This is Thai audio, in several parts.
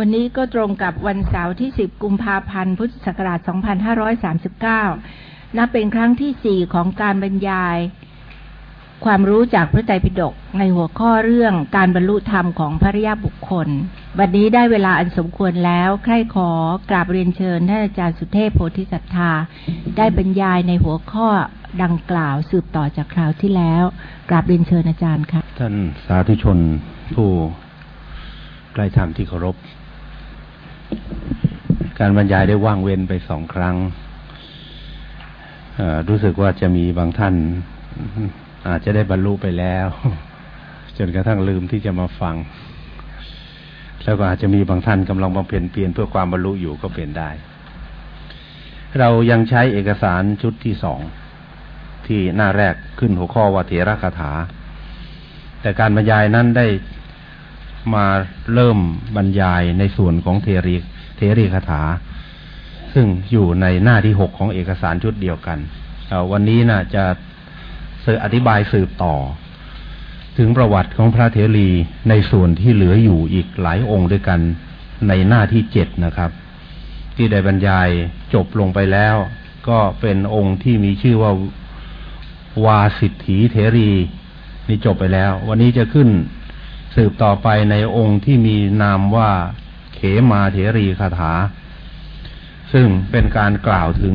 วันนี้ก็ตรงกับวันเสาร์ที่ 10 กุมภาพันธ์ พุทธศักราช 2539 นับเป็นครั้งที่ 4 ของการบรรยาย ความรู้จากพระไตรปิฎกในหัวข้อเรื่องการบรรลุธรรมของพระริยบุคคล วันนี้ได้เวลาอันสมควรแล้ว ใครขอกราบเรียนเชิญท่านอาจารย์สุเทพโพธิสัตธา ได้บรรยายในหัวข้อดังกล่าวสืบต่อจากคราวที่แล้ว กราบเรียนเชิญอาจารย์ค่ะ ท่านสาธุชนผู้ใกล้ธรรมที่เคารพ การบรรยายได้ว่างเว้นไปสองครั้งรู้สึกว่าจะมีบางท่าน อาจจะได้บรรลุไปแล้ว จนกระทั่งลืมที่จะมาฟัง แล้วก็อาจจะมีบางท่านกำลังบำเพ็ญเพียรเพื่อความบรรลุอยู่ก็เป็นได้ เรายังใช้เอกสารชุดที่สองที่หน้าแรกขึ้นหัวข้อว่าเถระคาถา แต่การบรรยายนั้นได้ มาเริ่มบรรยายในส่วนของเทรีเทรีคาถา ซึ่งอยู่ในหน้าที่หกของเอกสารชุดเดียวกันวันนี้นะจะอธิบายสืบต่อ ถึงประวัติของพระเทรีในส่วนที่เหลืออยู่อีกหลายองค์ด้วยกันในหน้าที่เจ็ดนะครับ ที่ได้บรรยายจบลงไปแล้ว ก็เป็นองค์ที่มีชื่อว่าวาสิทธิเทรีนี่จบไปแล้ว วันนี้จะขึ้น สืบต่อไปในองค์ที่มีนามว่าเขมาเถรีคาถา ซึ่งเป็นการกล่าวถึง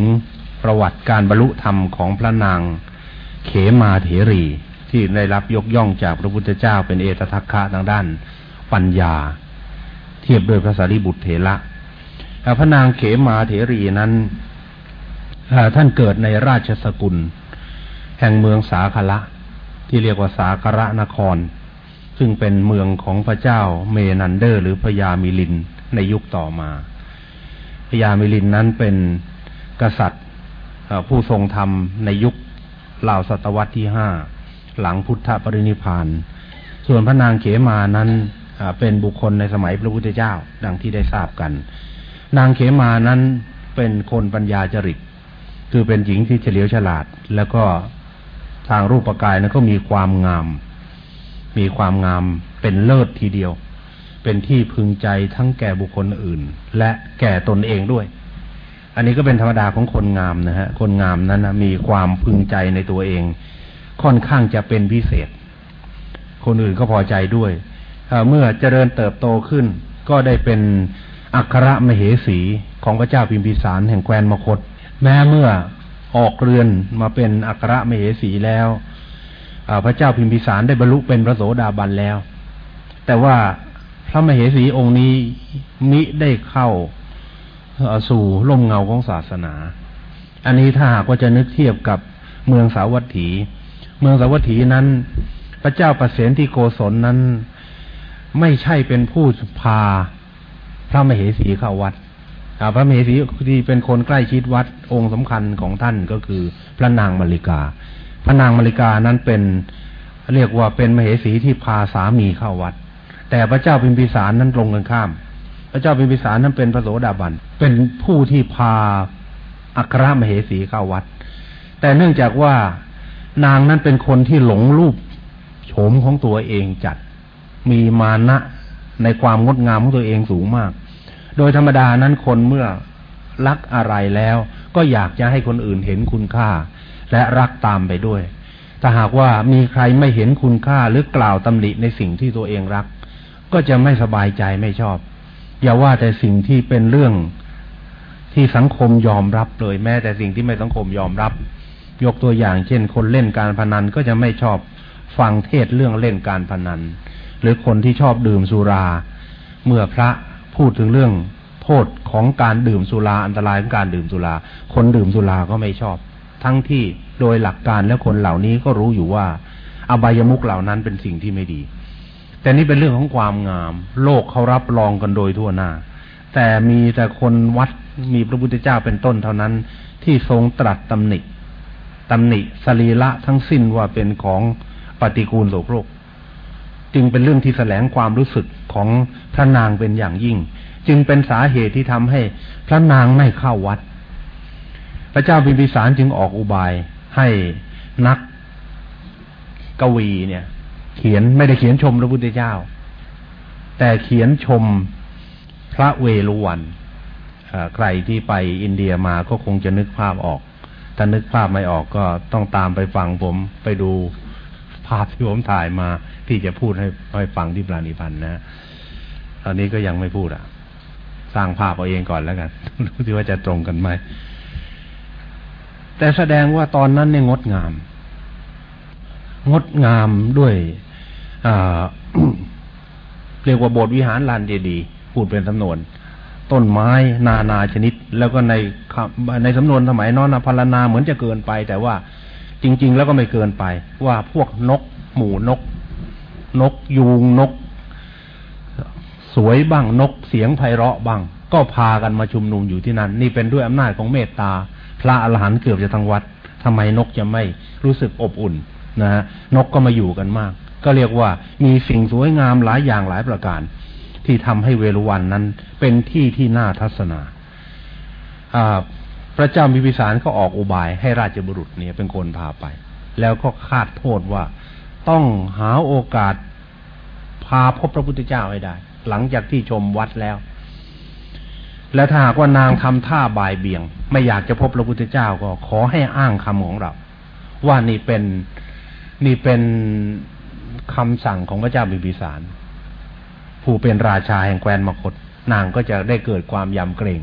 ประวัติการบรรลุธรรมของพระนางเขมาเถรีที่ได้รับยกย่องจากพระพุทธเจ้าเป็นเอตทัคคะทางด้านปัญญา เทียบโดยพระสารีบุตรเถระพระนางเขมาเถรีนั้นท่านเกิดในราชสกุล แห่งเมืองสาคละที่เรียกว่าสาคระนคร ซึ่งเป็นเมืองของพระเจ้าเมนันเดอร์ หรือพญามิลินในยุคต่อมาพญามิลินนั้นเป็นกษัตริย์ผู้ทรงธรรมในยุคราวศตวรรษที่ห้าหลังพุทธปรินิพาน ส่วนพระนางเขมานั้นเป็นบุคคลในสมัยพระพุทธเจ้าดังที่ได้ทราบกัน นางเขมานั้นเป็นคนปัญญาจริต คือเป็นหญิงที่เฉลียวฉลาด แล้วก็ทางรูปกายนั้นก็มีความงาม มีความงามเป็นเลิศทีเดียว เป็นที่พึงใจทั้งแก่บุคคลอื่น และแก่ตนเองด้วย อันนี้ก็เป็นธรรมดาของคนงามนะฮะ คนงามนั้นนะมีความพึงใจในตัวเอง ค่อนข้างจะเป็นพิเศษ คนอื่นก็พอใจด้วยเมื่อเจริญเติบโตขึ้น ก็ได้เป็นอัครมเหสีของพระเจ้าพิมพิสารแห่งแคว้นมคต แม้เมื่อออกเรือนมาเป็นอัครมเหสีแล้ว พระเจ้าพิมพิสารได้บรรลุเป็นพระโสดาบันแล้ว แต่ว่าพระมเหสีองค์นี้มิได้เข้าสู่ร่มเงาของศาสนา อันนี้ถ้าหากว่าจะนึกเทียบกับเมืองสาวัตถี เมืองสาวัตถีนั้น พระเจ้าประเสนที่โกศลนั้น ไม่ใช่เป็นผู้พาพระมเหสีเข้าวัดพระมเหสีที่เป็นคนใกล้ชิดวัดองค์สำคัญของท่านก็คือพระนางมาริกา พระนางมาริกานั้นเป็นเรียกว่าเป็นมเหสีที่พาสามีเข้าวัด แต่พระเจ้าพิมพิสารนั้นตรงกันข้าม พระเจ้าพิมพิสารนั้นเป็นพระโสดาบัน เป็นผู้ที่พาอัครมเหสีเข้าวัด แต่เนื่องจากว่านางนั้นเป็นคนที่หลงรูปโฉมของตัวเองจัด มีมานะในความงดงามของตัวเองสูงมาก โดยธรรมดานั้นคนเมื่อรักอะไรแล้ว ก็อยากจะให้คนอื่นเห็นคุณค่า และรักตามไปด้วย ถ้าหากว่ามีใครไม่เห็นคุณค่าหรือกล่าวตำหนิในสิ่งที่ตัวเองรัก ก็จะไม่สบายใจไม่ชอบ อย่าว่าแต่สิ่งที่เป็นเรื่องที่สังคมยอมรับเลยแม้แต่สิ่งที่ไม่สังคมยอมรับ ยกตัวอย่าง เช่น คนเล่นการพนันก็จะไม่ชอบฟังเทศเรื่องเล่นการพนัน หรือคนที่ชอบดื่มสุรา เมื่อพระพูดถึงเรื่องโทษของการดื่มสุราอันตรายของการดื่มสุรา คนดื่มสุราก็ไม่ชอบ ทั้งที่โดยหลักการและคนเหล่านี้ก็รู้อยู่ว่า อบายมุกเหล่านั้นเป็นสิ่งที่ไม่ดี แต่นี่เป็นเรื่องของความงาม โลกเขารับรองกันโดยทั่วหน้า แต่มีแต่คนวัดมีพระพุทธเจ้าเป็นต้นเท่านั้นที่ทรงตรัสตำหนิตำหนิสรีละทั้งสิ้นว่าเป็นของปฏิกูลโสโครก จึงเป็นเรื่องที่แสลงความรู้สึกของพระนางเป็นอย่างยิ่ง จึงเป็นสาเหตุที่ทำให้พระนางไม่เข้าวัด พระเจ้าพิมพิสารจึงออกอุบายให้นักกวีเนี่ย เขียนไม่ได้เขียนชมพระพุทธเจ้า แต่เขียนชมพระเวรุวันใครที่ไปอินเดียมาก็คงจะนึกภาพออก ถ้านึกภาพไม่ออกก็ต้องตามไปฟังผมไปดูภาพที่ผมถ่ายมา ที่จะพูดให้ให้ฟังที่ปราณิพันธ์นะตอนนี้ก็ยังไม่พูดอะ สร้างภาพเอาเองก่อนแล้วกันดูที่ว่าจะตรงกันไหม แต่แสดงว่าตอนนั้นเนี่ยงดงาม งดงามด้วยเรียกว่าโบสถ์วิหารลานเจดีพูดเป็นสำนวน ต้นไม้นานาชนิด แล้วก็ในในสำนวนสมัยนอนพารนาเหมือนจะเกินไป แต่ว่าจริง ๆ แล้วก็ไม่เกินไป ว่าพวกนก หมูนก นกยูงนก สวยบ้างนกเสียงไพเราะบ้าง ก็พากันมาชุมนุมอยู่ที่นั่น นี่เป็นด้วยอำนาจของเมตตา พระอรหันต์เกือบจะทั้งวัดทำไมนกจะไม่รู้สึกอบอุ่นนะฮะนกก็มาอยู่กันมาก ก็เรียกว่ามีสิ่งสวยงามหลายอย่างหลายประการ ที่ทำให้เวรุวันนั้นเป็นที่ที่น่าทัศนาพระเจ้ามิพิสารก็ออกอุบายให้ราชบุรุษเนี่ยเป็นคนพาไป แล้วก็คาดโทษว่าต้องหาโอกาสพาพบพระพุทธเจ้าให้ได้ หลังจากที่ชมวัดแล้ว และถ้าหากว่านางทำท่าบ่ายเบี่ยง ไม่อยากจะพบพระพุทธเจ้าก็ขอให้อ้างคำของเรา ว่านี่เป็นนี่เป็นคำสั่งของพระเจ้าบิบิสาร ผู้เป็นราชาแห่งแคว้นมคต นางก็จะได้เกิดความยำเกรง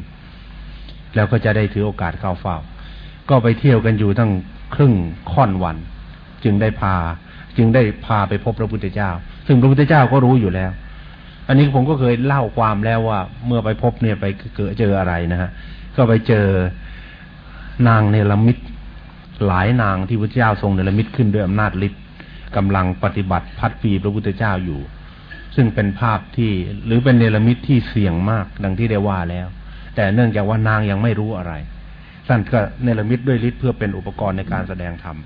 แล้วก็จะได้ถือโอกาสเข้าเฝ้า ก็ไปเที่ยวกันอยู่ตั้งครึ่งค่อนวัน จึงได้พา จึงได้พาไปพบพระพุทธเจ้า ซึ่งพระพุทธเจ้าก็รู้อยู่แล้ว อันนี้ผมก็เคยเล่าความแล้วว่า เมื่อไปพบเนี่ยไปเกิดเจออะไรนะฮะ ก็ไปเจอนางเนรมิตหลายนางที่พระเจ้าทรงเนรมิตขึ้นด้วยอำนาจฤทธิ์กำลังปฏิบัติพัดฟีพระพุทธเจ้าอยู่ ซึ่งเป็นภาพที่หรือเป็นเนรมิตที่เสี่ยงมากดังที่ได้ว่าแล้ว แต่เนื่องจากว่านางยังไม่รู้อะไรท่านก็เนรมิตด้วยฤทธิ์เพื่อเป็นอุปกรณ์ในการแสดงธรรม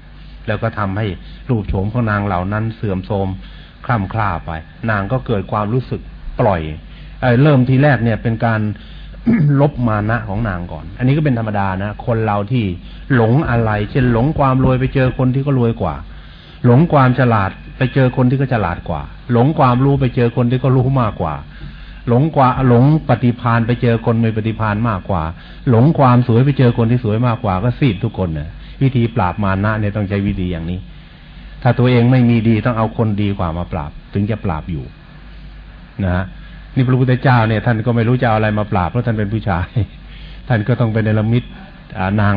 แล้วก็ทำให้รูปโฉมของนางเหล่านั้นเสื่อมโทรมคล่ำคล้าไป นางก็เกิดความรู้สึกปล่อยเเริ่มทีแรกเนี่ยเป็นการ ลบมานะของนางก่อน อันนี้ก็เป็นธรรมดานะ คนเราที่หลงอะไร เช่นหลงความรวยไปเจอคนที่ก็รวยกว่า หลงความฉลาดไปเจอคนที่ก็ฉลาดกว่า หลงความรู้ไปเจอคนที่ก็รู้มากกว่า หลงกว่าหลงปฏิพานไปเจอคนมีปฏิพานมากกว่า หลงความสวยไปเจอคนที่สวยมากกว่าก็ซีดทุกคนเนี่ยวิธีปราบมานะเนี่ยต้องใช้วิธีอย่างนี้ ถ้าตัวเองไม่มีดีต้องเอาคนดีกว่ามาปราบ ถึงจะปราบอยู่ นะฮะ นี่พระพุทธเจ้าเนี่ยท่านก็ไม่รู้จะเอาอะไรมาปราบเพราะท่านเป็นผู้ชาย ท่านก็ต้องเป็นเนรมิตนาง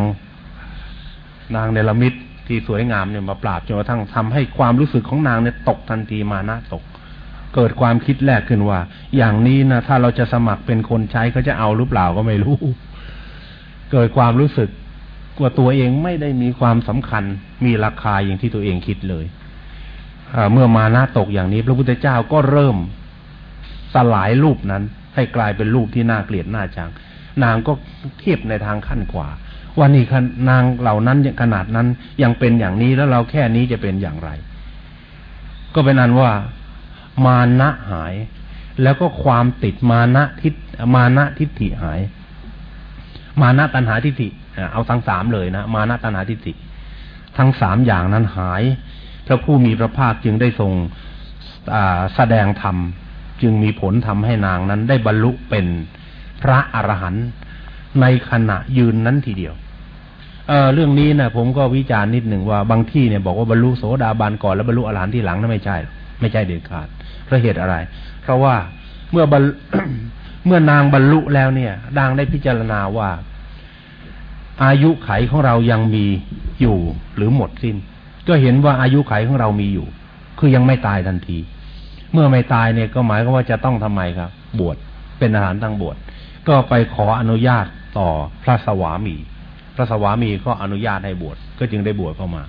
นางเนรมิตที่สวยงามเนี่ยมาปราบจนกระทั่งทำให้ความรู้สึกของนางเนี่ยตกทันทีมานะตก เกิดความคิดแรกขึ้นว่า อย่างนี้นะถ้าเราจะสมัครเป็นคนใช้เขาจะเอาหรือเปล่าก็ไม่รู้ เกิดความรู้สึกว่าตัวเองไม่ได้มีความสำคัญมีราคาอย่างที่ตัวเองคิดเลยเมื่อมาหน้าตกอย่างนี้ พระพุทธเจ้าก็เริ่ม สลายรูปนั้น ให้กลายเป็นรูปที่น่าเกลียดน่าจัง นางก็เทียบในทางขั้นกว่าว่านี่นางเหล่านั้นขนาดนั้นยังเป็นอย่างนี้แล้วเราแค่นี้จะเป็นอย่างไร ก็เป็นอันว่ามานะหาย แล้วก็ความติดมานะทิฏมานะทิฏฐิหาย มานะตัณหาทิฏฐิเอาทั้งสามเลยนะมานะตัณหาทิฏฐิทั้งสามอย่างนั้นหาย พระผู้มีพระภาคจึงได้ทรงแสดงธรรม จึงมีผลทำให้นางนั้นได้บรรลุเป็นพระอรหันต์ในขณะยืนนั้นทีเดียวเเรื่องนี้นะผมก็วิจารณ์นิดหนึ่งว่าบางที่เนี่ยบอกว่าบรรลุโสดาบันก่อนแล้วบรรลุอรหันต์ที่หลังนั่นไม่ใช่ ไม่ใช่เด็ดขาดเพราะเหตุอะไร เพราะว่าเมื่อบเมื่อนางบรรลุแล้วเนี่ยนางได้พิจารณาว่า อายุไขของเรายังมีอยู่หรือหมดสิน้น ก็เห็นว่าอายุไขของเรามีอยู่ คือยังไม่ตายทันที เมื่อไม่ตายเนี่ยก็หมายก็ว่าจะต้องทำไมครับ บวชเป็นอาหารตั้งบวชก็ไปขออนุญาตต่อพระสวามี พระสวามีก็อนุญาตให้บวชก็จึงได้บวชเข้ามา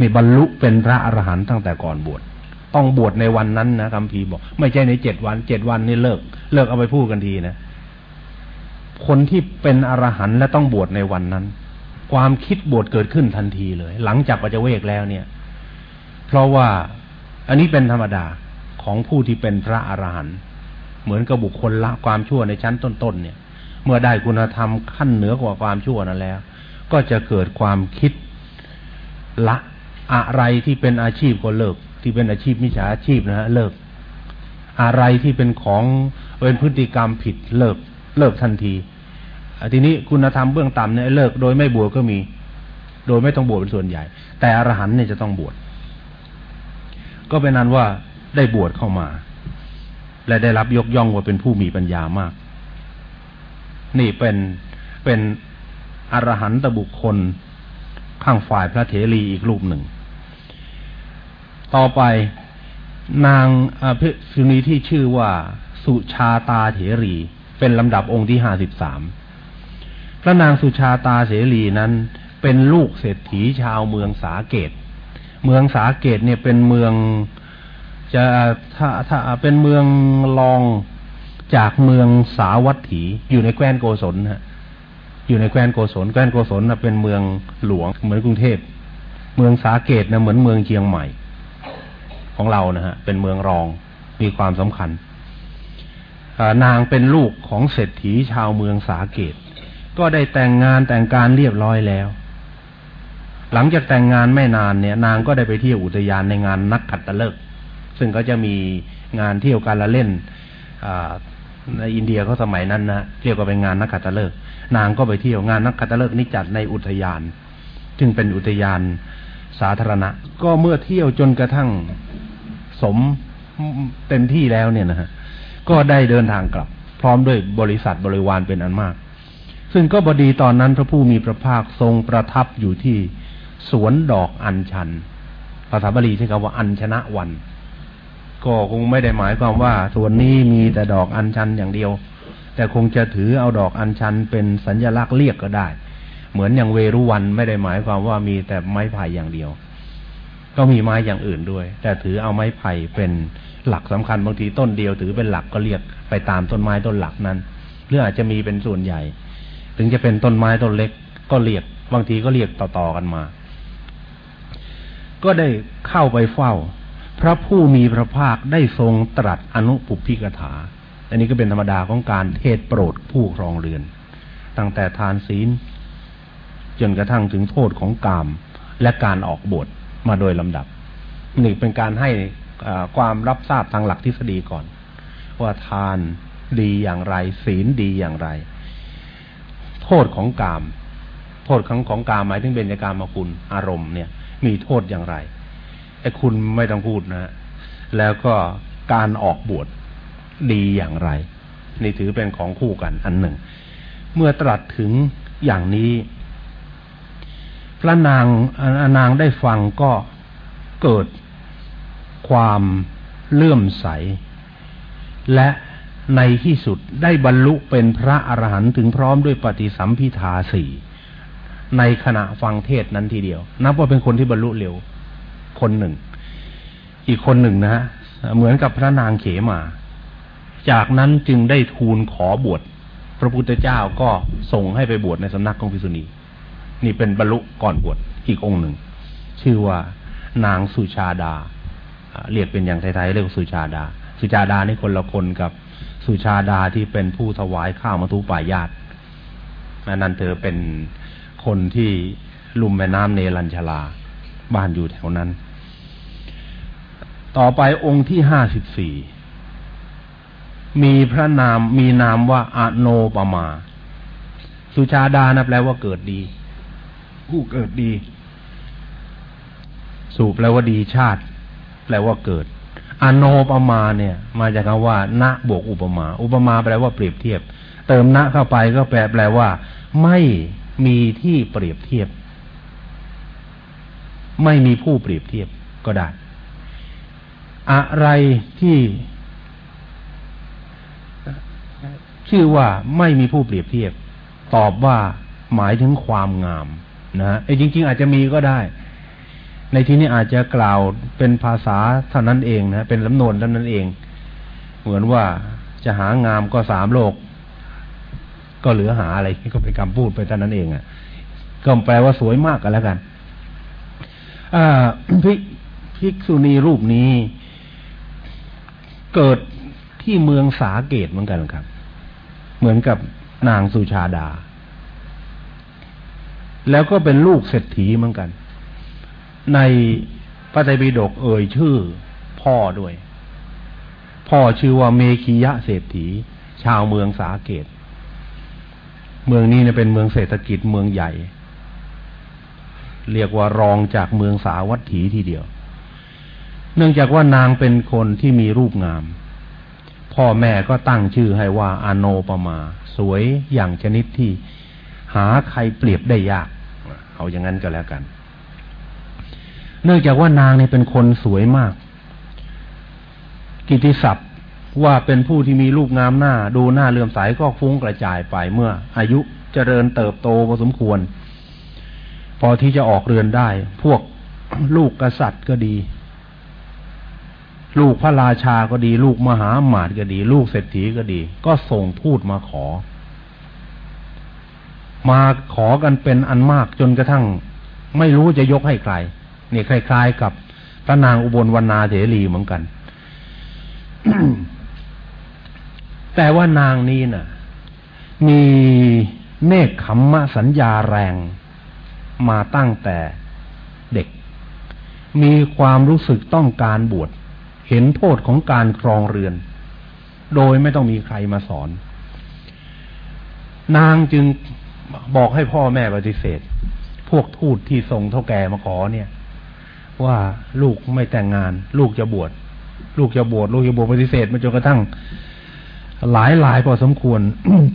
มีบรรลุเป็นพระอรหันต์ตั้งแต่ก่อนบวชต้องบวชในวันนั้นนะคำพีบอก ไม่ใช่ในเจ็ดวันเจ็ดวันนี่เลิก เลิกเอาไปพูดกันทีนะ คนที่เป็นอรหันต์และต้องบวชในวันนั้น ความคิดบวชเกิดขึ้นทันทีเลย หลังจากปัจเวกแล้วเนี่ย เพราะว่าอันนี้เป็นธรรมดา ของผู้ที่เป็นพระอรหันต์เหมือนกับบุคคลละความชั่วในชั้นต้นๆเนี่ย เมื่อได้คุณธรรมขั้นเหนือกว่าความชั่วนั้นแล้ว ก็จะเกิดความคิดละอะไรที่เป็นอาชีพก็เลิก ที่เป็นอาชีพมิจฉาอาชีพนะฮะเลิก อะไรที่เป็นของเป็นพฤติกรรมผิดเลิกเลิกทันทีทีนี้คุณธรรมเบื้องต่ำเนี่ยเลิกโดยไม่บวชก็มี โดยไม่ต้องบวชเป็นส่วนใหญ่ แต่อรหันต์เนี่ยจะต้องบวชก็เป็นนั้นว่า ได้บวชเข้ามา และได้รับยกย่องว่าเป็นผู้มีปัญญามาก นี่เป็นเป็นอรหันตบุคคลข้างฝ่ายพระเถรีอีกรูปหนึ่ง ต่อไปนางอภิสุนีที่ชื่อว่าสุชาตาเถรี เป็นลำดับองค์ที่ห้าสิบสามพระนางสุชาตาเสรีนั้นเป็นลูกเศรษฐีชาวเมืองสาเกต เมืองสาเกตเนี่ยเป็นเมือง จะถ้าถ้าเป็นเมืองรองจากเมืองสาวัตถี อยู่ในแคว้นโกศลฮะอยู่ในแคว้นโกศลแคว้นโกศลเป็นเมืองหลวงเหมือนกรุงเทพเมืองสาเกตนะเหมือนเมืองเชียงใหม่ ของเรานะฮะเป็นเมืองรองมีความสำคัญนางเป็นลูกของเศรษฐีชาวเมืองสาเกต ก็ได้แต่งงานแต่งการเรียบร้อยแล้ว หลังจากแต่งงานไม่นานเนี่ย นางก็ได้ไปเที่ยวอุทยานในงานนักขัตฤกษ์ ซึ่งก็จะมีงานเที่ยวการละเล่นในอินเดียเขาสมัยนั้นนะเรียกว่าเป็นงานนักขัตฤกษ์นางก็ไปเที่ยวงานนักขัตฤกษ์นี้จัดในอุทยานซึ่งเป็นอุทยานสาธารณะ ก็เมื่อเที่ยวจนกระทั่งสมเต็มที่แล้วเนี่ยนะฮะก็ได้เดินทางกลับ พร้อมด้วยบริษัทบริวารเป็นอันมาก ซึ่งก็บดีตอนนั้นพระผู้มีพระภาคทรงประทับอยู่ที่สวนดอกอัญชัน ภาษาบาลีใช้คำว่าอัญชนะวัน ก็คงไม่ได้หมายความว่าสวนนี้มีแต่ดอกอัญชันอย่างเดียว แต่คงจะถือเอาดอกอัญชันเป็นสัญลักษณ์เรียกก็ได้ เหมือนอย่างเวรุวันไม่ได้หมายความว่ามีแต่ไม้ไผ่อย่างเดียว ก็มีไม้อย่างอื่นด้วย แต่ถือเอาไม้ไผ่เป็นหลักสำคัญบางทีต้นเดียวถือเป็นหลักก็เรียกไปตามต้นไม้ต้นหลักนั้นหรืออาจจะมีเป็นส่วนใหญ่ ถึงจะเป็นต้นไม้ต้นเล็กก็เรียกบางทีก็เรียกต่อๆกันมา ก็ได้เข้าไปเฝ้า พระผู้มีพระภาคได้ทรงตรัสอนุปุพิกถา อันนี้ก็เป็นธรรมดาของการเทศโปรดผู้ครองเรือน ตั้งแต่ทานศีล จนกระทั่งถึงโทษของกาม และการออกบทมาโดยลำดับนี่เป็นการให้ความรับทราบทางหลักทฤษฎีก่อน ว่าทานดีอย่างไร ศีลดีอย่างไร โทษของกาม โทษของของกามหมายถึงเบญจกามคุณอารมณ์เนี่ย มีโทษอย่างไร ไอ้คุณไม่ต้องพูดนะ แล้วก็การออกบวชดีอย่างไร นี่ถือเป็นของคู่กันอันหนึ่ง เมื่อตรัสถึงอย่างนี้ พระนางอนางได้ฟังก็เกิดความเลื่อมใส และในที่สุดได้บรรลุเป็นพระอรหันต์ถึงพร้อมด้วยปฏิสัมพิทาสี่ในขณะฟังเทศนั้นทีเดียว นับว่าเป็นคนที่บรรลุเร็ว คนหนึ่ง อีกคนหนึ่งนะฮะเหมือนกับพระนางเขมา จากนั้นจึงได้ทูลขอบวชพระพุทธเจ้าก็ส่งให้ไปบวชในสำนักของพิษุณี นี่เป็นบรรลุก่อนบวชอีกองค์หนึ่ง ชื่อว่านางสุชาดา เรียกเป็นอย่างไทยๆเรียกสุชาดา สุชาดานี่คนละคนกับสุชาดาที่เป็นผู้ถวายข้าวมาทุป่ายาตนั่นเธอเป็นคนที่ลุ่มแม่น้ำเนรัญชลา บ้านอยู่แถวนั้น ต่อไปองค์ที่ห้าสิบสี่มีพระนามมีนามว่าอโนปมา สุชาดานะแปลว่าเกิดดี ผู้เกิดดี สูบแปลว่าดีชาติ แปลว่าเกิด อโนปมาเนี่ย มาจากคำว่าณบวกอุปมา อุปมาแปลว่าเปรียบเทียบ เติมณเข้าไปก็แปลแปลว่า ไม่มีที่เปรียบเทียบ ไม่มีผู้เปรียบเทียบก็ได้ อะไรที่ ชื่อว่าไม่มีผู้เปรียบเทียบ ตอบว่าหมายถึงความงามนะไอ้จริง ๆ อาจจะมีก็ได้ ในที่นี้อาจจะกล่าวเป็นภาษาเท่านั้นเองนะเป็นลำนวนเท่านั้นเอง เหมือนว่าจะหางามก็สามโลก ก็เหลือหาอะไรก็เป็นคำพูดไปเท่านั้นเองอะ่ะก็แปลว่าสวยมากกันแล้วกันอ่าพิภิกษุณีรูปนี้ เกิดที่เมืองสาเกตเหมือนกันครับ เหมือนกับนางสุชาดา แล้วก็เป็นลูกเศรษฐีเหมือนกัน ในพระไตรปิฎกเอ่ยชื่อ พ่อด้วย พ่อชื่อว่าเมขียะเศรษฐี ชาวเมืองสาเกต เมืองนี้เนี่ยเป็นเมืองเศรษฐกิจเมืองใหญ่ เรียกว่ารองจากเมืองสาวัตถีทีเดียว เนื่องจากว่านางเป็นคนที่มีรูปงาม พ่อแม่ก็ตั้งชื่อให้ว่าอโนปมา สวยอย่างชนิดที่หาใครเปรียบได้ยาก เอาอย่างนั้นก็แล้วกัน เนื่องจากว่านางเนี่ยเป็นคนสวยมาก กิติศัพท์ว่าเป็นผู้ที่มีรูปงามหน้า ดูหน้าเลื่อมใสก็ฟุ้งกระจายไปเมื่อ อายุเจริญเติบโตพอสมควร พอที่จะออกเรือนได้ พวกลูกกษัตริย์ก็ดี ลูกพระราชาก็ดี ลูกมหาหมาดก็ดี ลูกเศรษฐีก็ดี ก็ส่งทูตมาขอ มาขอกันเป็นอันมากจนกระทั่ง ไม่รู้จะยกให้ใครเนี่ยคล้าย ๆ กับพระนางอุบลวรรณาเถรีเหมือนกัน แต่ว่านางนี้น่ะ มีเนคขมมะสัญญาแรงมาตั้งแต่เด็ก มีความรู้สึกต้องการบวช เห็นโทษของการครองเรือน โดยไม่ต้องมีใครมาสอน นางจึงบอกให้พ่อแม่ปฏิเสธ พวกทูตที่ส่งเท่าแก่มาขอเนี่ย ว่าลูกไม่แต่งงาน ลูกจะบวช ลูกจะบวชลูกจะบวชปฏิเสธมาจนกระทั่ง หลายหลายพอสมควร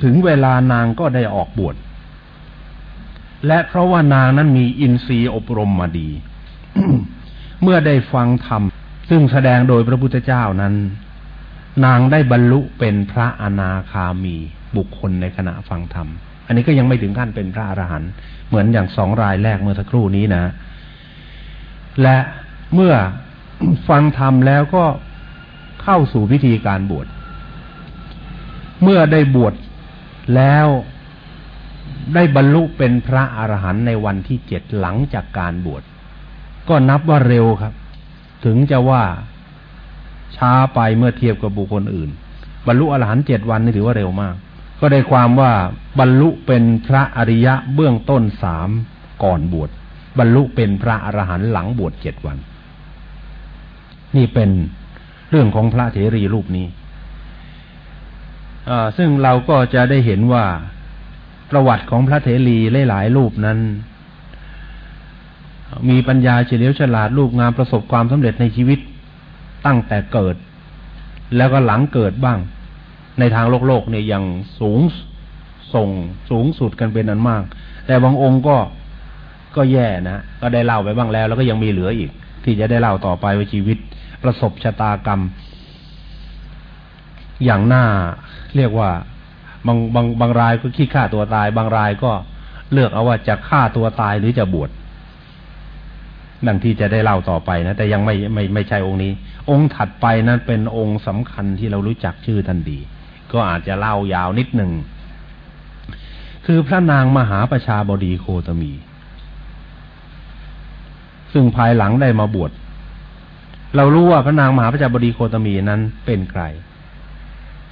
ถึงเวลานางก็ได้ออกบวชและเพราะว่านางนั้นมีอินทรีย์อบรมมาดี เมื่อได้ฟังธรรม ซึ่งแสดงโดยพระพุทธเจ้านั้น นางได้บรรลุเป็นพระอนาคามีบุคคลในขณะฟังธรรม อันนี้ก็ยังไม่ถึงขั้นเป็นพระอรหันต์เหมือนอย่างสองรายแรกเมื่อสักครู่นี้นะ และเมื่อฟังธรรมแล้วก็เข้าสู่พิธีการบวช เมื่อได้บวชแล้วได้บรรลุเป็นพระอรหันต์ในวันที่เจ็ดหลังจากการบวช ก็นับว่าเร็วครับ ถึงจะว่าช้าไปเมื่อเทียบกับบุคคลอื่น บรรลุอรหันต์เจ็ดวันนี่ถือว่าเร็วมาก ก็ได้ความว่าบรรลุเป็นพระอริยะเบื้องต้นสามก่อนบวชบรรลุเป็นพระอรหันต์หลังบวชเจ็ดวัน นี่เป็นเรื่องของพระเถรีรูปนี้ซึ่งเราก็จะได้เห็นว่าประวัติของพระเถรีหลายๆรูปนั้น มีปัญญาเฉลียวฉลาดรูปงามประสบความสำเร็จในชีวิตตั้งแต่เกิด แล้วก็หลังเกิดบ้าง ในทางโลกโลกเนี่ยยังสูงส่งสูงสุดกันเป็นอันมาก แต่บางองค์ก็ก็แย่นะก็ได้เล่าไปบ้างแล้ว แล้วก็ยังมีเหลืออีก ที่จะได้เล่าต่อไปว่าชีวิต ประสบชะตากรรม อย่างหน่าเรียกว่าบางบางบางรายก็ขี้ฆ่าตัวตาย บางรายก็เลือกเอาว่าจะฆ่าตัวตายหรือจะบวช ดังที่จะได้เล่าต่อไปนะแต่ยังไม่ไม่ไม่ใช่องค์นี้ องค์ถัดไปนั้นเป็นองค์สำคัญที่เรารู้จักชื่อท่านดี ก็อาจจะเล่ายาวนิดหนึ่งคือพระนางมหาประชาบดีโคตมี ซึ่งภายหลังได้มาบวชเรารู้ว่าพระนางมหาประชาบดีโคตมีนั้นเป็นใคร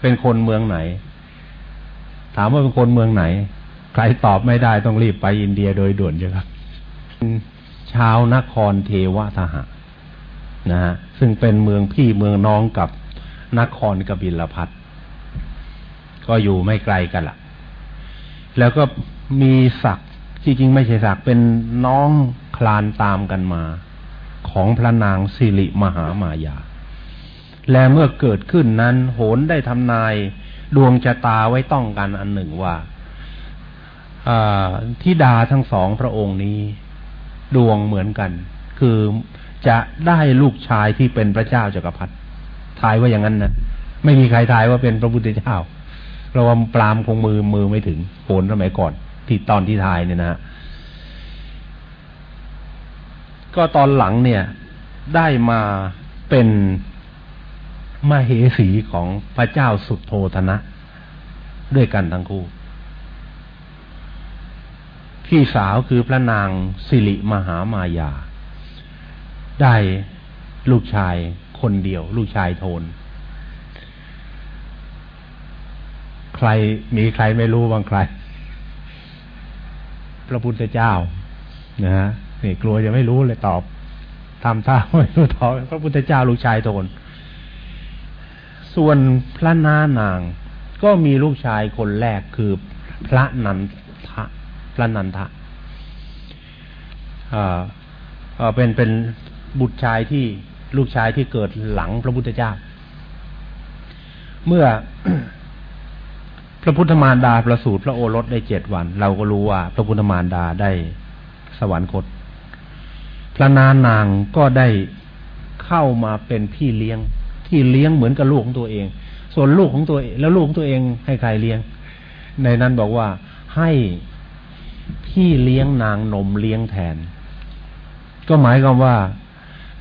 เป็นคนเมืองไหน ถามว่าเป็นคนเมืองไหน ใครตอบไม่ได้ต้องรีบไปอินเดียโดยด่วนใช่ครับ ชาวนครเทวทหะนะฮะซึ่งเป็นเมืองพี่เมืองน้องกับนครกบิลพัทก็อยู่ไม่ไกลกันละแล้วก็มีศักดิ์ที่จริงไม่ใช่ศักดิ์เป็นน้องคลานตามกันมา ของพระนางสิริมหามายา และเมื่อเกิดขึ้นนั้น โหนได้ทำนายดวงชะตาไว้ต้องกันอันหนึ่งว่าทิดาทั้งสองพระองค์นี้ ดวงเหมือนกัน คือจะได้ลูกชายที่เป็นพระเจ้าจากักรพรรดิทายว่าอย่างนั้นนะไม่มีใครทายว่าเป็นพระพุทธเจ้าเราว่าปรามคงมือมือไม่ถึงโผนสมัยก่อน ที่ตอนที่ทายเนี่ยนะก็ตอนหลังเนี่ย ได้มาเป็นมเหสีของพระเจ้าสุดโทธนะ ด้วยกันทั้งคู่ พี่สาวคือพระนางสิริมหามายา ได้ลูกชายคนเดียว ลูกชายโทน ใครมีใครไม่รู้บางใคร พระพุทธเจ้านะฮะนี่กลัวจะไม่รู้เลยตอบทำท่าไม่รู้ตอบพระพุทธเจ้าลูกชายโทน ส่วนพระนานางก็มีลูกชายคนแรกคือพระนัน พระนันทะอ่าเป็นเป็นบุตรชายที่ลูกชายที่เกิดหลังพระพุทธเจ้า เมื่อพระพุทธมารดาประสูติพระโอรสได้เจ็ดวัน เราก็รู้ว่าพระพุทธมารดาได้สวรรคต พระนานางก็ได้เข้ามาเป็นพี่เลี้ยง ที่เลี้ยงเหมือนกับลูกของตัวเอง ส่วนลูกของตัวเองแล้วลูกของตัวเองให้ใครเลี้ยง ในนั้นบอกว่าให้ พี่เลี้ยงนางนมเลี้ยงแทน ก็หมายความว่า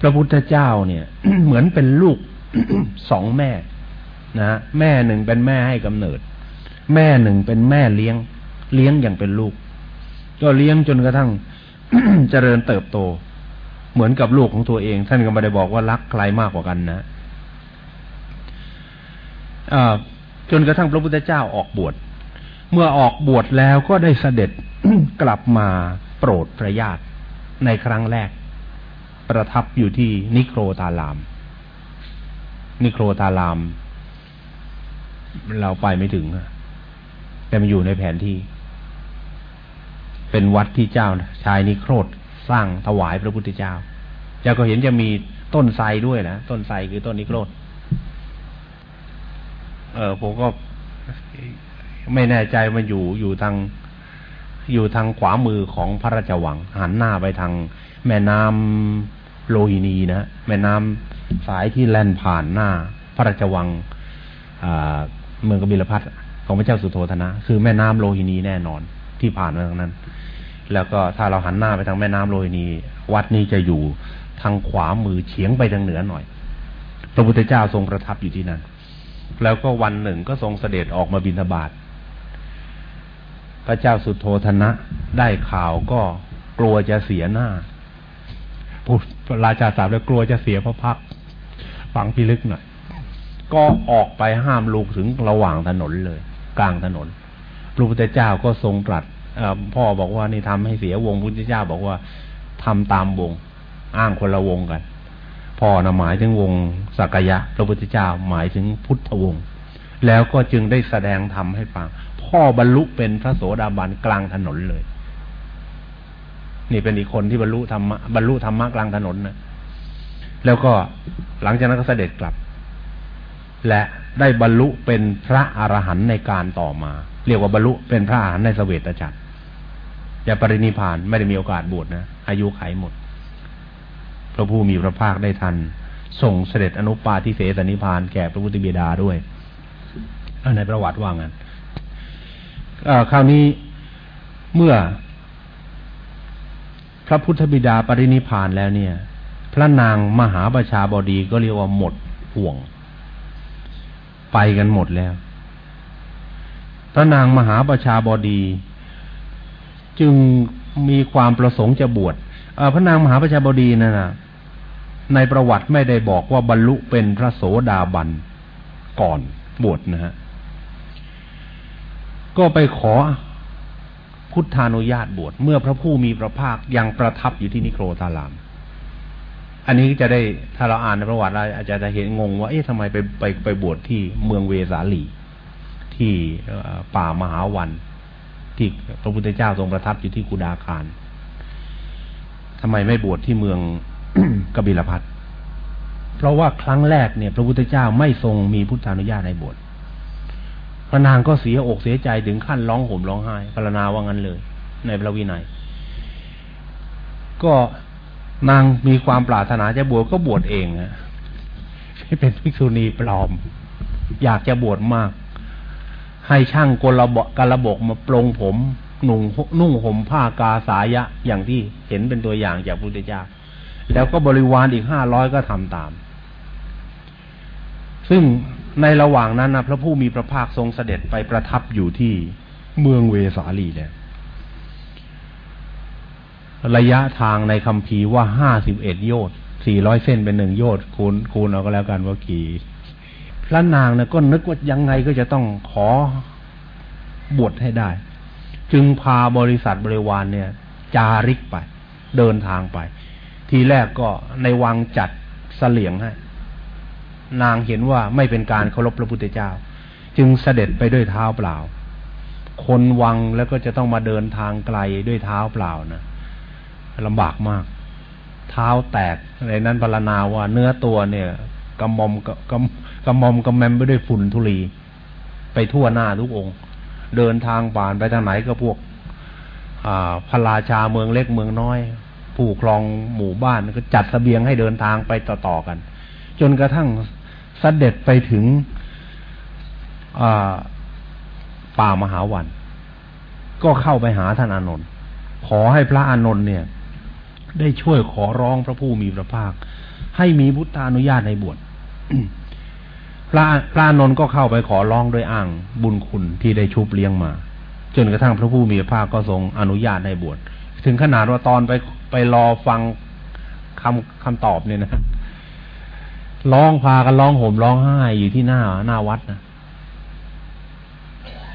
พระพุทธเจ้าเนี่ย เหมือนเป็นลูกสองแม่นะแม่หนึ่งเป็นแม่ให้กำเนิด แม่หนึ่งเป็นแม่เลี้ยง เลี้ยงอย่างเป็นลูก ก็เลี้ยงจนกระทั่งเจริญเติบโต เหมือนกับลูกของตัวเอง ท่านก็ไม่ได้บอกว่ารักใครมากกว่ากันนะจนกระทั่งพระพุทธเจ้าออกบวช เมื่อออกบวชแล้วก็ได้เสด็จกลับมาโปรดพระญาติในครั้งแรก ประทับอยู่ที่นิโครตาลาม นิโครตาลาม เราไปไม่ถึงแต่มันอยู่ในแผนที่ เป็นวัดที่เจ้าชายนิโครธสร้างถวายพระพุทธเจ้าจะก็เห็นจะมีต้นไทรด้วยนะต้นไทรคือต้นนิโครธเออผมก็ ไม่แน่ใจมันอยู่อยู่ทางอยู่ทางขวามือของพระราชวัง หันหน้าไปทางแม่น้ำโลหินีนะแม่น้ำสายที่แล่นผ่านหน้า พระราชวังเมืองกบิลพัทของพระเจ้าสุโธธนะ คือแม่น้ำโลหินีแน่นอนที่ผ่านมาทางนั้น แล้วก็ถ้าเราหันหน้าไปทางแม่น้ำโลหินี วัดนี้จะอยู่ทางขวามือเฉียงไปทางเหนือหน่อย พระพุทธเจ้าทรงประทับอยู่ที่นั่นแล้วก็วันหนึ่งก็ทรงเสด็จออกมาบิณฑบาต พระเจ้าสุโธธนะ ได้ข่าวก็กลัวจะเสียหน้าพูดราชาสาวแล้วกลัวจะเสียพระพักฟังพิลึกหน่อย ก็ออกไปห้ามลูกถึงระหว่างถนนเลย กลางถนน พระพุทธเจ้าก็ทรงตรัสพ่อบอกว่านี่ทำให้เสียวงพุทธเจ้าบอกว่าทำตามวง อ้างคนละวงกัน พ่อนะหมายถึงวงสักยะ พระพุทธเจ้าหมายถึงพุทธวงศ์แล้วก็จึงได้แสดงธรรมให้ฟัง พ่อบรรลุเป็นพระโสดาบันกลางถนนเลย นี่เป็นอีกคนที่บรรลุธรรมบรรลุธรรมะกลางถนนนะแล้วก็หลังจากนั้นก็เสด็จกลับ และได้บรรลุเป็นพระอรหันต์ในการต่อมา เรียกว่าบรรลุเป็นพระอรหันต์ในสเวตจักรอย่าปรินิพานไม่ได้มีโอกาสบวชนะอายุไขหมด พระผู้มีพระภาคได้ทัน ส่งเสด็จอนุปาทิเสสนิพานแก่พระพุทธบิดาด้วยในประวัติว่างั้น คราวนี้เมื่อ พระพุทธบิดาปรินิพานแล้วเนี่ย พระนางมหาประชาบดีก็เรียกว่าหมดห่วง ไปกันหมดแล้ว พระนางมหาประชาบดี จึงมีความประสงค์จะบวชพระนางมหาประชาบดีนั่นนะในประวัติไม่ได้บอกว่าบรรลุเป็นพระโสดาบันก่อนบวชนะฮะ ก็ไปขอพุทธานุญาตบวชเมื่อพระผู้มีพระภาคยังประทับอยู่ที่นิโครธาราม อันนี้จะได้ถ้าเราอ่านในประวัติเราอาจจะเห็นงงว่าเอ๊ะทำไมไปไปไปบวชที่เมืองเวสาลี ที่ป่ามหาวัน ที่พระพุทธเจ้าทรงประทับอยู่ที่กุดาคารทำไมไม่บวชที่เมืองกบิลพัทเพราะว่าครั้งแรกเนี่ย พระพุทธเจ้าไม่ทรงมีพุทธานุญาตให้บวช พระนางก็เสียอกเสียใจถึงขั้นร้องห่มร้องไห้พรณนาว่างั้นเลย ในพระวินัย ก็นางมีความปรารถนาจะบวชก็บวชเองนะเป็นภิกษุณีปลอม อยากจะบวชมาก ให้ช่างกลบกระบกมาปลงผมนุ่งนุ่งห่มผ้ากาสายะ อย่างที่เห็นเป็นตัวอย่างจากพุทธเจ้า แล้วก็บริวารอีกห้าร้อยก็ทำตาม ซึ่ง ในระหว่างนั้นนะพระผู้มีพระภาคทรงเสด็จไปประทับอยู่ที่เมืองเวสาลีแล้วระยะทางในคำพีว่าห้าสิบเอ็ดโยชน์สี่ร้อยเส้นเป็นหนึ่งโยชน์คูณคูณเอาก็แล้วกันว่ากี่พระนางนี่ยก็นึกว่ายังไงก็จะต้องขอบวชให้ได้ จึงพาบริษัทบริวารเนี่ย จาริกไป เดินทางไป ทีแรกก็ในวังจัดเสลียงให้ นางเห็นว่าไม่เป็นการเคารพพระพุทธเจ้า จึงเสด็จไปด้วยเท้าเปล่า คนวังแล้วก็จะต้องมาเดินทางไกลด้วยเท้าเปล่านะลำบากมาก เท้าแตกในนั้นพรรณนาว่าเนื้อตัวเนี่ยกำมอมกำกำมอมกำแมมไปด้วยฝุ่นทุลี ไปทั่วหน้าทุกองค์ เดินทางผ่านไปทางไหนก็พวกพระราชาเมืองเล็กเมืองน้อย ผู้ครองหมู่บ้านก็จัดสเสบียงให้เดินทางไปต่อๆกัน จนกระทั่ง เสด็จไปถึงป่ามหาวัน ก็เข้าไปหาท่านอานนท์ขอให้พระอานนท์เนี่ย ได้ช่วยขอร้องพระผู้มีพระภาค ให้มีพุทธานุญาตในบวชพระพระนนท์ก็เข้าไปขอร้องโดยอ้างบุญคุณที่ได้ชุบเลี้ยงมา จนกระทั่งพระผู้มีพระภาคก็ทรงอนุญาตให้บวชถึงขนาดว่าตอนไปไปรอฟังคำคำตอบเนี่ยนะ ร้องพากันร้องโหมร้องไห้อยู่ที่หน้าหน้าวัดนะ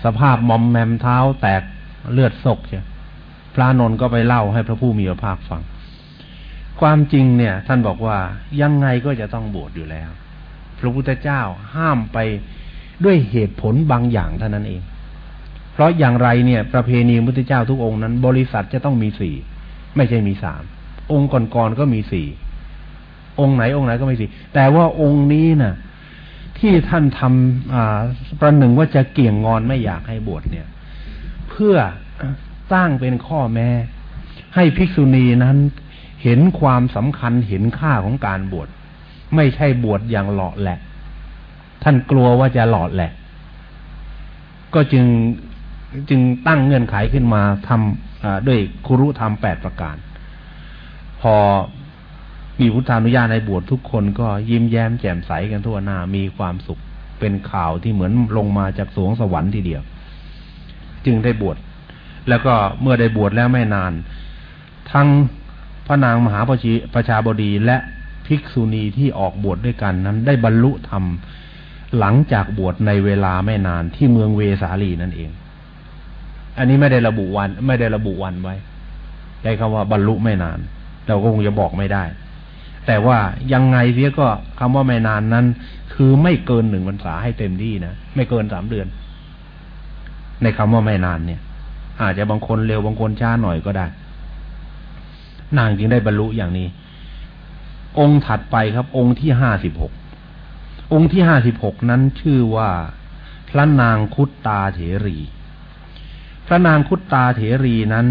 สภาพมอมแมมเท้าแตกเลือดศกใช่พระนนท์ก็ไปเล่าให้พระผู้มีพระภาคฟัง ความจริงเนี่ย ท่านบอกว่ายังไงก็จะต้องบวชอยู่แล้ว พระพุทธเจ้าห้ามไปด้วยเหตุผลบางอย่างเท่านั้นเอง เพราะอย่างไรเนี่ย ประเพณีพุทธเจ้าทุกองค์นั้น บริษัทจะต้องมีสี่ไม่ใช่มีสามองค์ก่อนๆก็มีสี่ องค์ไหนองค์ไหนก็ไม่สี่แต่ว่าองค์นี้นะ่ะ ที่ท่านทำอ่าประหนึ่งว่าจะเกี่ยงงอนไม่อยากให้บวชเนี่ย เพื่อสร้างเป็นข้อแม้ ให้ภิกษุณีนั้นเห็นความสำคัญเห็นค่าของการบวชไม่ใช่บวชอย่างหล่อแหละ ท่านกลัวว่าจะหล่อแหละ ก็จึงจึงตั้งเงื่อนไขขึ้นมาทำด้วยครุธรรมแปดประการ พอ มีพุทธานุญาตในบวชทุกคนก็ยิ้มแย้มแจ่มใสกันทั่วหน้ามีความสุขเป็นข่าวที่เหมือนลงมาจากสวงสวรรค์ทีเดียว จึงได้บวชแล้วก็เมื่อได้บวชแล้วไม่นาน ทั้งพระนางมหาประชาบดีและภิกษุณีที่ออกบวชดด้วยกันนั้น ได้บรรลุธรรมหลังจากบวชในเวลาไม่นานที่เมืองเวสาลีนั่นเอง อันนี้ไม่ได้ระบุวัน ไม่ได้ระบุวันไว้ใช้คำว่าบรรลุไม่นาน เราก็คงจะบอกไม่ได้ แต่ว่ายังไงเสียก็คำว่าไม่นานนั้น คือไม่เกินหนึ่งพรรษาให้เต็มที่นะไม่เกินสามเดือน ในคำว่าไม่นานเนี่ย อาจจะบางคนเร็วบางคนช้าหน่อยก็ได้ นางจึงได้บรรลุอย่างนี้ องค์ถัดไปครับ องค์ที่ห้าสิบหกองค์ที่ห้าสิบหกนั้นชื่อว่าพระนางคุตตาเถรี พระนางคุตตาเถรีนั้น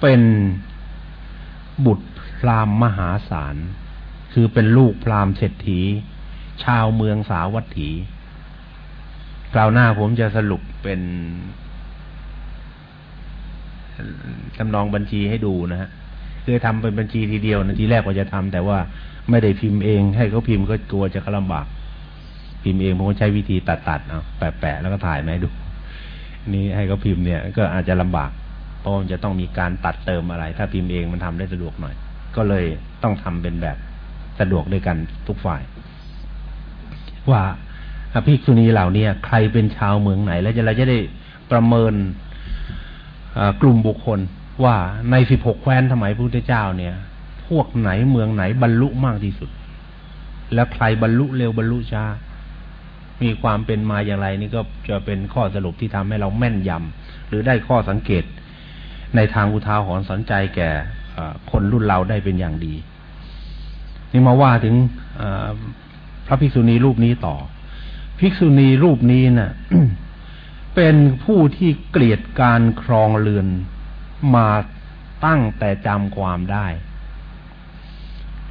เป็นบุตร พราหมณ์มหาศาล คือเป็นลูกพราหมณ์เศรษฐี ชาวเมืองสาวัตถี คราวหน้าผมจะสรุปเป็นจำลองบัญชีให้ดูนะฮะคือทำเป็นบัญชีทีเดียวนะทีแรกว่าจะทำแต่ว่าไม่ได้พิมพ์เอง ให้เขาพิมพ์ก็กลัวจะลำบาก พิมพ์เองผมก็ใช้วิธีตัดตัดเอาแปะๆแล้วก็ถ่ายมาให้ดู นี่ให้เขาพิมพ์เนี่ย ก็อาจจะลำบากเพราะมันจะต้องมีการตัดเติมอะไร ถ้าพิมพ์เองมันทำได้สะดวกหน่อย ก็เลยต้องทำเป็นแบบสะดวกด้วยกันทุกฝ่าย ว่าภิกษุณีเหล่านี้ใครเป็นชาวเมืองไหน แล้วจะเราจะได้ประเมินกลุ่มบุคคลว่าในสิบหกแคว้นสมัยพระพุทธเจ้าเนี่ย พวกไหนเมืองไหนบรรลุมากที่สุด แล้วใครบรรลุเร็วบรรลุช้ามีความเป็นมาอย่างไรนี่ก็จะเป็นข้อสรุปที่ทำให้เราแม่นยำหรือได้ข้อสังเกตในทางอุทาหรณ์สนใจแก่ คนรุ่นเราได้เป็นอย่างดี นี่มาว่าถึงพระภิกษุณีรูปนี้ต่อ ภิกษุณีรูปนี้นะ่ะเป็นผู้ที่เกลียดการครองเรือนมาตั้งแต่จำความได้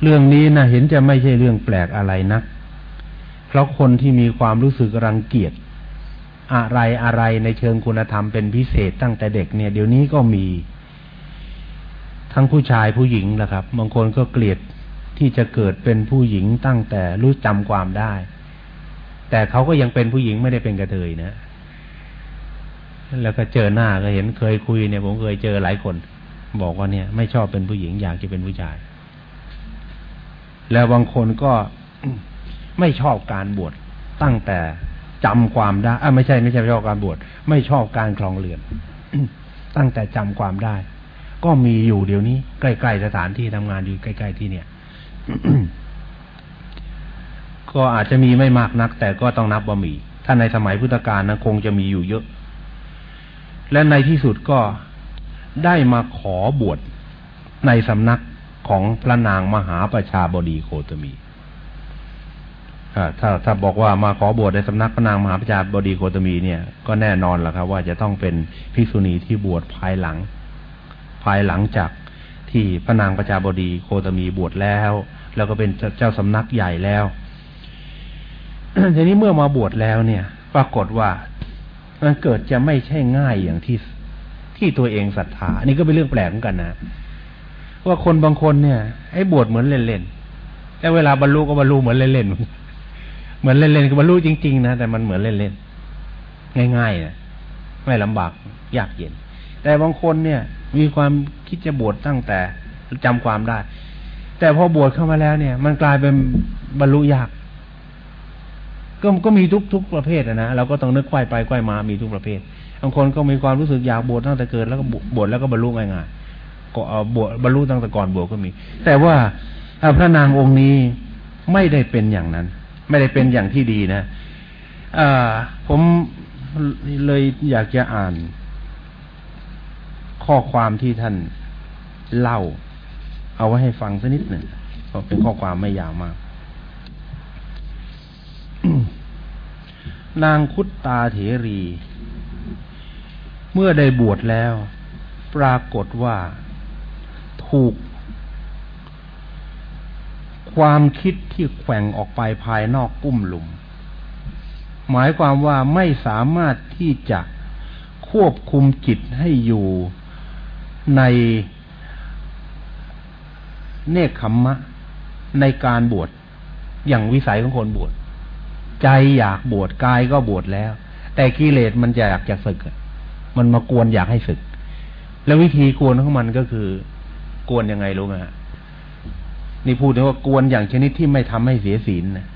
เรื่องนี้นะเห็นจะไม่ใช่เรื่องแปลกอะไรนะัก เพราะคนที่มีความรู้สึกรังเกียจอะไรอะไรในเชิงคุณธรรมเป็นพิเศษตั้งแต่เด็กเนี่ย เดี๋ยวนี้ก็มี ทั้งผู้ชายผู้หญิงแหละครับ บางคนก็เกลียดที่จะเกิดเป็นผู้หญิงตั้งแต่รู้จำความได้ แต่เขาก็ยังเป็นผู้หญิงไม่ได้เป็นกระเทยนะ แล้วก็เจอหน้าก็เห็นเคยคุยเนี่ยผมเคยเจอหลายคน บอกว่าเนี่ย ไม่ชอบเป็นผู้หญิงอยากจะเป็นผู้ชาย แล้วบางคนก็ไม่ชอบการบวชตั้งแต่จำความได้อ่าไม่ใช่ไม่ใช่ชอบการบวชไม่ชอบการคลองเรือน ตั้งแต่จำความได้ ก็มีอยู่เดี๋ยวนี้ ใกล้ๆสถานที่ทำงานอยู่ใกล้ ๆ ที่เนี่ย ก็อาจจะมีไม่มากนัก แต่ก็ต้องนับว่ามีถ้าในสมัยพุทธกาลนะคงจะมีอยู่เยอะ และในที่สุดก็ได้มาขอบวชในสำนักของพระนางมหาประชาบดีโคตมีถ้าถ้าบอกว่ามาขอบวชในสำนักพระนางมหาประชาบดีโคตมีเนี่ย ก็แน่นอนแหละครับ ว่าจะต้องเป็นภิกษุณีที่บวชภายหลัง ภายหลังจากที่พระนางประชาบดีโคตมีบวชแล้ว แล้วก็เป็นเจ้าสำนักใหญ่แล้วทีนี้เมื่อมาบวชแล้วเนี่ย ปรากฏว่ามันเกิดจะไม่ใช่ง่ายอย่างที่ที่ตัวเองศรัทธาอันนี้ก็เป็นเรื่องแปลกเหมือนกันนะว่าคนบางคนเนี่ยให้บวชเหมือนเล่นๆแต่เวลาบรรลุก็บรรลุเหมือนเล่นๆเหมือนเล่นๆก็บรรลุจริงๆนะแต่มันเหมือนเล่นๆง่ายๆนะไม่ลำบากยากเย็น แต่บางคนเนี่ย มีความคิดจะบวชตั้งแต่จำความได้ แต่พอบวชเข้ามาแล้วเนี่ย มันกลายเป็นบรรลุยาก ก็ก็มีทุกทุกประเภทนะเราก็ต้องนึกไขว้ไปไขว้มามีทุกประเภทบางคนก็มีความรู้สึกอยากบวชตั้งแต่เกิดแล้วก็บวชแล้วก็บรรลุง่ายๆก็บวชบรรลุตั้งแต่ก่อนบวชก็มี แต่ว่าพระนางองค์นี้ไม่ได้เป็นอย่างนั้น ไม่ได้เป็นอย่างที่ดีนะอ่าผมเลยอยากจะอ่าน ข้อความที่ท่านเล่า เอาไว้ให้ฟังสักนิดหนึ่งเพราะเป็นข้อความไม่ยาวมาก นางคุตตาเถรี เมื่อได้บวชแล้ว ปรากฏว่าถูก ความคิดที่แขว่งออกไปภายนอกกุ้มหลุม หมายความว่าไม่สามารถที่จะควบคุมจิตให้อยู่ ในเนคขมมะ ในการบวชอย่างวิสัยของคนบวชใจอยากบวชกายก็บวชแล้ว แต่กิเลสมันจะอยากจะศึกมันมากวนอยากให้ศึก แล้ววิธีกวนของมันก็คือกวนยังไงรู้ไหมฮะนี่พูดถึงว่ากวนอย่างชนิดที่ไม่ทำให้เสียศีลนะ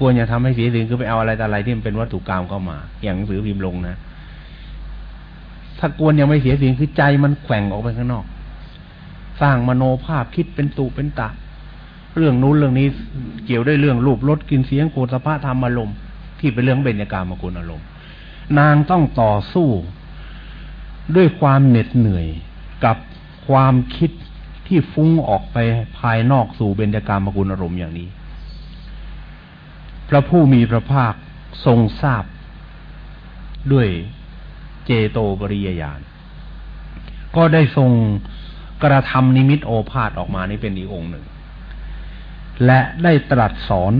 กวนอย่าทำให้เสียศีลคือไปเอาอะไรแต่อะไรที่มันเป็นวัตถุกรรมเข้ามา อย่างหนังสือพิมพ์ลงนะ ถ้ากวนยังไม่เสียศีลคือใจมันแข่งออกไปข้างนอก สร้างมโนภาพคิดเป็นตุเป็นตะ เรื่องนู้นเรื่องนี้เกี่ยวด้วยเรื่องรูปรสกินเสียงโกรธภาธรรมอารมณ์ที่เป็นเรื่องเบญญากามกุลอารมณ์ นางต้องต่อสู้ด้วยความเหน็ดเหนื่อยกับความคิดที่ฟุ้งออกไปภายนอกสู่เบญญากามกุลอารมณ์อย่างนี้ พระผู้มีพระภาคทรงทราบด้วย เจโตปริยญาณก็ได้ทรงกระทำนิมิตโอภาษออกมานี่เป็นอีกองค์หนึ่ง และได้ตรัสสอน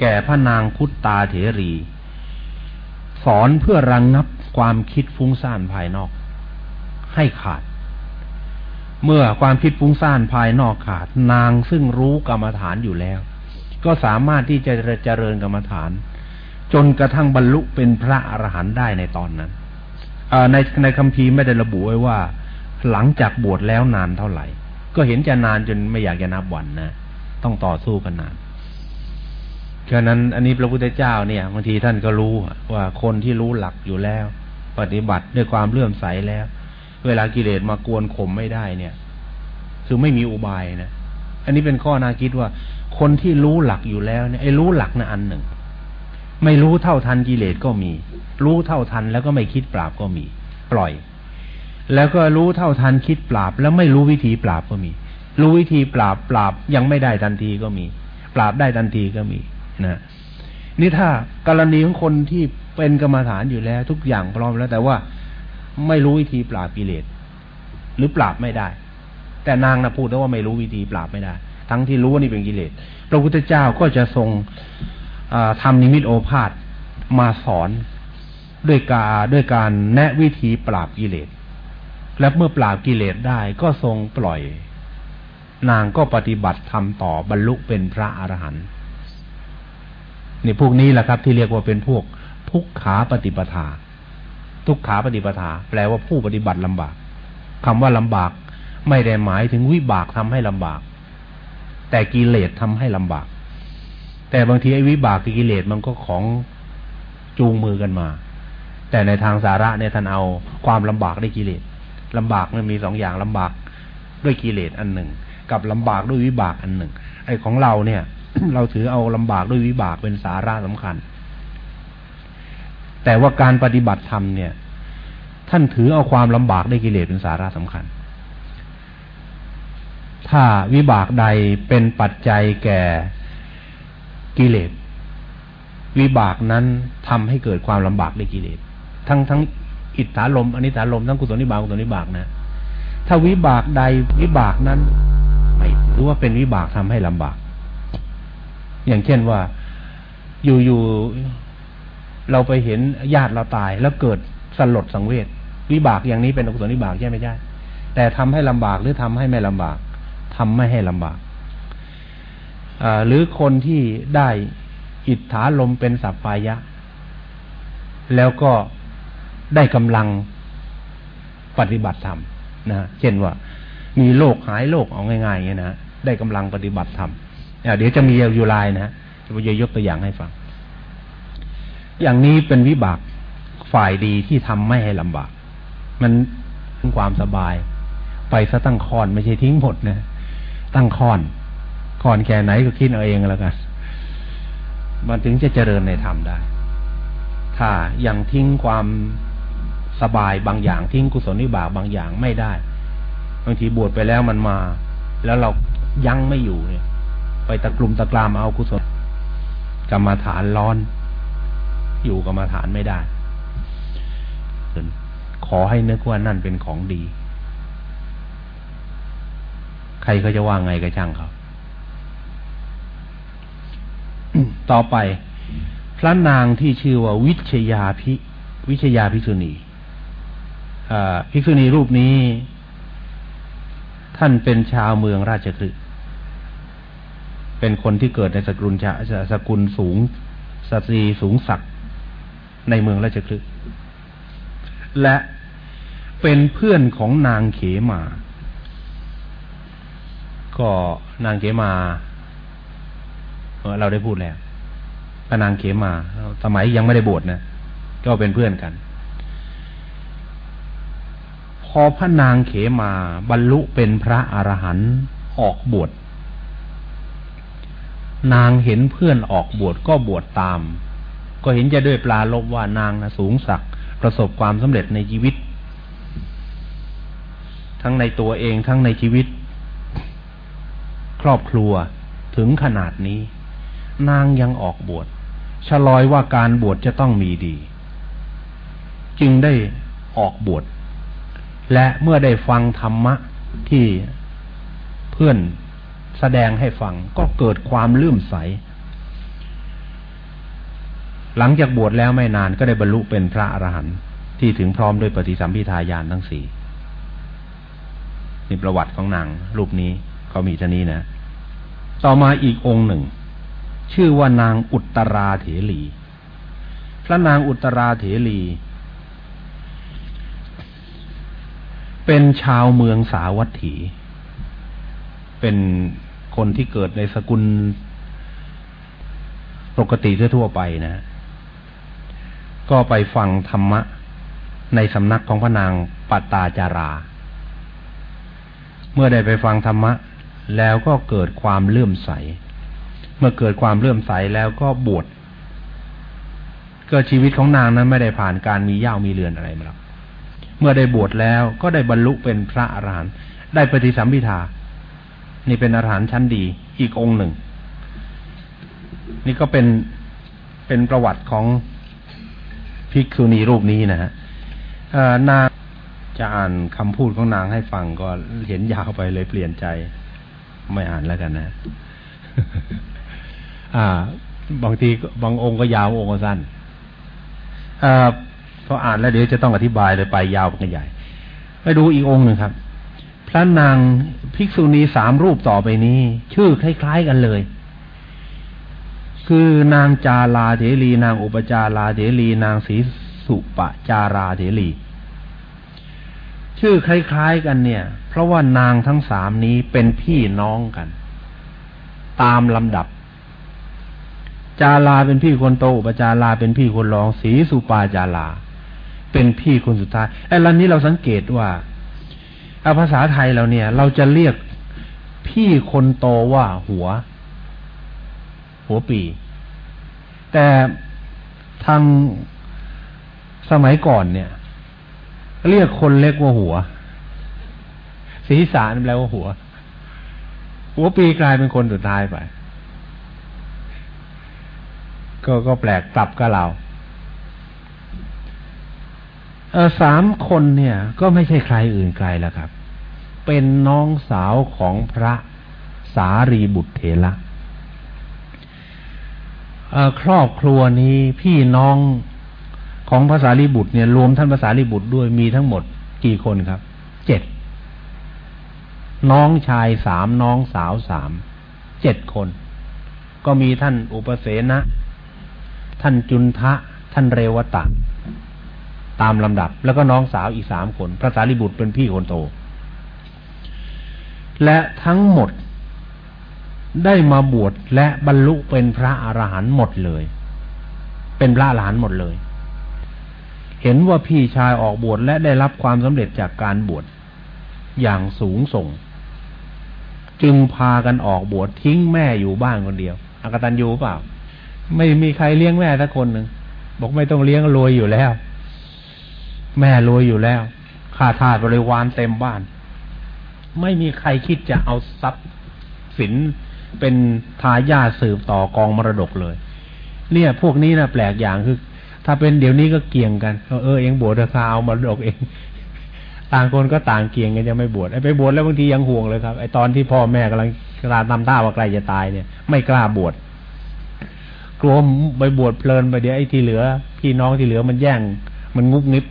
แก่พระนางคุตตาเถรี สอนเพื่อรังงับความคิดฟุ้งซ่านภายนอก ให้ขาด เมื่อความคิดฟุ้งซ่านภายนอกขาด นางซึ่งรู้กรรมฐานอยู่แล้ว ก็สามารถที่จะเจริญกรรมฐาน จนกระทั่งบรรลุเป็นพระอรหันต์ได้ในตอนนั้น ในในคำพีไม่ได้ระบุไว้ว่า หลังจากบวชแล้วนานเท่าไหร่ ก็เห็นจะนานจนไม่อยากจะนับวันนะต้องต่อสู้กันนานฉะนั้นอันนี้พระพุทธเจ้าเนี่ยบางทีท่านก็รู้ว่าคนที่รู้หลักอยู่แล้ว ปฏิบัติด้วยความเลื่อมใสแล้ว เวลากิเลสมากวนข่มไม่ได้เนี่ย คือไม่มีอุบายนะอันนี้เป็นข้อนาคิดว่า คนที่รู้หลักอยู่แล้วเนี่ยไอ้รู้หลักนะอันหนึ่ง ไม่รู้เท่าทันกิเลสก็มี รู้เท่าทันแล้วก็ไม่คิดปราบก็มี ปล่อย แล้วก็รู้เท่าทันคิดปราบ แล้วไม่รู้วิธีปราบก็มี รู้วิธีปราบปราบยังไม่ได้ทันทีก็มี ปราบได้ทันทีก็มีนะนี่ถ้ากรณีของคนที่เป็นกรรมฐานอยู่แล้ว ทุกอย่างพร้อมแล้วแต่ว่าไม่รู้วิธีปราบกิเลสหรือปราบไม่ได้ แต่นางนะพูดแล้ว่าไม่รู้วิธีปราบไม่ได้ ทั้งที่รู้ว่านี่เป็นกิเลสพระพุทธเจ้าก็จะทรง ทำนิมิตโอภาษมาสอนด้วยกาด้วยการแนะวิธีปราบกิเลส และเมื่อปราบกิเลสได้ก็ทรงปล่อย นางก็ปฏิบัติทำต่อบรรลุเป็นพระอรหันต์นี่พวกนี้แหละครับ ที่เรียกว่าเป็นพวกทุกขาปฏิปทา ทุกขาปฏิปทา แปลว่าผู้ปฏิบัติลำบาก คำว่าลำบาก ไม่ได้หมายถึงวิบากทำให้ลำบาก แต่กิเลสทำให้ลำบาก แต่บางทีไอ้วิบากกิเลสมันก็ของจูงมือกันมา แต่ในทางสาระเนี่ยท่านเอาความลำบากได้กิเลสลำบากมันมีสองอย่างลำบากด้วยกิเลสอันหนึ่ง กับลำบากด้วยวิบากอันหนึ่ง ไอ้ของเราเนี่ย เราถือเอาลำบากด้วยวิบากเป็นสาระสำคัญ แต่ว่าการปฏิบัติธรรมเนี่ย ท่านถือเอาความลำบากได้กิเลสเป็นสาระสำคัญ ถ้าวิบากใดเป็นปัจจัยแก่ กิเลสวิบากนั้นทำให้เกิดความลำบากในกิเลสทั้งทั้งอิทธาลมอนิธาลมทั้งกุศลนิบากกุศลนิบากนะ ถ้าวิบากใดวิบากนั้น ไม่รู้ว่าเป็นวิบากทำให้ลำบาก อย่างเช่นว่าอยู่ๆเราไปเห็นญาติเราตายแล้วเกิดสลดสังเวชวิบากอย่างนี้เป็นอกุศลวิบากใช่ไหมใช่แต่ทำให้ลำบากหรือทำให้ไม่ลำบากทำไม่ให้ลำบาก หรือคนที่ได้อิทธาลมเป็นสัพพายะ แล้วก็ได้กำลังปฏิบัติธรรมนะเช่นว่า มีโรคหายโรคเอาง่ายๆอย่างนี้นะได้กำลังปฏิบัติธรรมเดี๋ยวจะมีอยู่ลายนะจะยกตัวอย่างให้ฟัง อย่างนี้เป็นวิบากฝ่ายดีที่ทำไม่ให้ลำบาก มันความสบาย ไปซะตั้งคอนไม่ใช่ทิ้งหมดนะ ตั้งคอน คอนแค่ไหนก็คิดเอาเองแล้วกัน มันถึงจะเจริญในธรรมได้ ถ้ายังทิ้งความสบายบางอย่างทิ้งกุศลนิบากบางอย่างไม่ได้ บางทีบวชไปแล้วมันมา แล้วเรายั้งไม่อยู่เนี่ย ไปตะกลุ่มตะกรามเอากุศลกรรมาฐานร้อน อยู่กรรมาฐานไม่ได้ ขอให้นึกว่านั่นเป็นของดี ใครเขาจะว่าไงก็ช่างเขา ต่อไป พระนางที่ชื่อว่าวิชยาพิวิชยาภิกษุณีภิกษุณีรูปนี้ ท่านเป็นชาวเมืองราชคฤห์เป็นคนที่เกิดในสกุลชาสกุลสูงสตรีสูงศักดิ์ในเมืองราชคฤห์และเป็นเพื่อนของนางเขมา ก็นางเขมา เราได้พูดแล้วพระนางเขมา สมัยยังไม่ได้บวชนะ ก็เป็นเพื่อนกัน พอพระนางเขมาบรรลุเป็นพระอรหันต์ออกบวช นางเห็นเพื่อนออกบวชก็บวชตาม ก็เห็นจะด้วยปลาลบว่านางนะสูงสักประสบความสำเร็จในชีวิต ทั้งในตัวเองทั้งในชีวิต ครอบครัวถึงขนาดนี้ นางยังออกบวชฉลอยว่าการบวชจะต้องมีดี จึงได้ออกบวชและเมื่อได้ฟังธรรมะที่เพื่อนแสดงให้ฟังก็เกิดความลื่มใส หลังจากบวชแล้วไม่นานก็ได้บรรลุเป็นพระอรหันต์ที่ถึงพร้อมด้วยปฏิสัมพิทายานทั้งสี่นี่ประวัติของนางรูปนี้เขามีชนี้นะ ต่อมาอีกองค์หนึ่ง ชื่อว่านางอุตราเถลี พระนางอุตราเถลี เป็นชาวเมืองสาวัตถี เป็นคนที่เกิดในสกุลปกติทั่วไปนะ ก็ไปฟังธรรมะในสำนักของพระนางปตาจารา เมื่อได้ไปฟังธรรมะ แล้วก็เกิดความเลื่อมใส มื่อเกิดความเลื่อมใสแล้วก็บวชก็ชีวิตของนางนั้นไม่ได้ผ่านการมีเย่ามีเรือนอะไรมาแล้วเมื่อได้บวชแล้วก็ได้บรรลุเป็นพระอรหันต์ได้ปฏิสัมพิทานี่เป็นอรหันต์ชั้นดีอีกองค์หนึ่ง นี่ก็เป็นเป็นประวัติของภิกษุณีรูปนี้นะฮะนางจะอ่านคำพูดของนางให้ฟังก็เห็นยาวไปเลยเปลี่ยนใจ ไม่อ่านแล้วกันนะ อ่า บางทีบางองค์ก็ยาวองค์ก็สั้นอ่าพออ่านแล้วเดี๋ยวจะต้องอธิบายเลยไปยาวไปใหญ่ ไปดูอีกองค์หนึ่งครับ พระนางภิกษุณีสามรูปต่อไปนี้ ชื่อคล้าย ๆกันเลย คือนางจาลาเถรีนางอุปจาราเถรีนางศรีสุปจาราเถรีชื่อคล้ายๆกันเนี่ย เพราะว่านางทั้งสามนี้เป็นพี่น้องกัน ตามลำดับ จาลาเป็นพี่คนโตอุปจาราเป็นพี่คนรองสีสุปาจาลาเป็นพี่คนสุดท้ายไอ้ลันนี้เราสังเกตว่าภาษาไทยเราเนี่ย เราจะเรียกพี่คนโตว่าหัว หัวปี แต่ทางสมัยก่อนเนี่ย เรียกคนเล็กว่าหัว ศีรษะนั่นแปลว่าหัว หัวปีกลายเป็นคนสุดท้ายไป ก็ก็แปลกกลับกับเราสามคนเนี่ย ก็ไม่ใช่ใครอื่นไกลแล้วครับ เป็นน้องสาวของพระสารีบุตรเถระครอบครัวนี้พี่น้องของภาษาลีบุตรเนี่ยรวมท่านภาษาลีบุตรด้วยมีทั้งหมดกี่คนครับ เจ็ด น้องชายสามน้องสาวสาม เจ็ดคน ก็มีท่านอุปเสนะ ท่านจุนทะ ท่านเรวตะ ตามลำดับ แล้วก็น้องสาวอีกสามคน พระสารีบุตรเป็นพี่คนโต และทั้งหมดได้มาบวชและบรรลุเป็นพระอรหันต์หมดเลย เป็นพระอรหันต์หมดเลย เห็นว่าพี่ชายออกบวชและได้รับความสำเร็จจากการบวชอย่างสูงส่ง จึงพากันออกบวชทิ้งแม่อยู่บ้านคนเดียวอากตันยูเปล่า ไม่มีใครเลี้ยงแม่สักคนหนึ่งบอกไม่ต้องเลี้ยงรวยอยู่แล้ว แม่รวยอยู่แล้วข้าทาสบริวารเต็มบ้าน ไม่มีใครคิดจะเอาทรัพย์สินเป็นทายาทสืบต่อกองมรดกเลย เนี่ย พวกนี้นะแปลกอย่างคือ ถ้าเป็นเดี๋ยวนี้ก็เกี่ยงกันเออเองบวชราคาเอามรดกเอง ต่างคนก็ต่างเกี่ยงกันยังไม่บวชไอ้ไปบวชแล้วบางทียังห่วงเลยครับไอ้ตอนที่พ่อแม่กำลังกำลังทำท่าว่าใกล้จะตายเนี่ย ไม่กล้าบวช กลัวไปบวชเพลินไปเดี๋ยวไอ้ที่เหลือ พี่น้องที่เหลือมันแย่ง มันงุบงิบ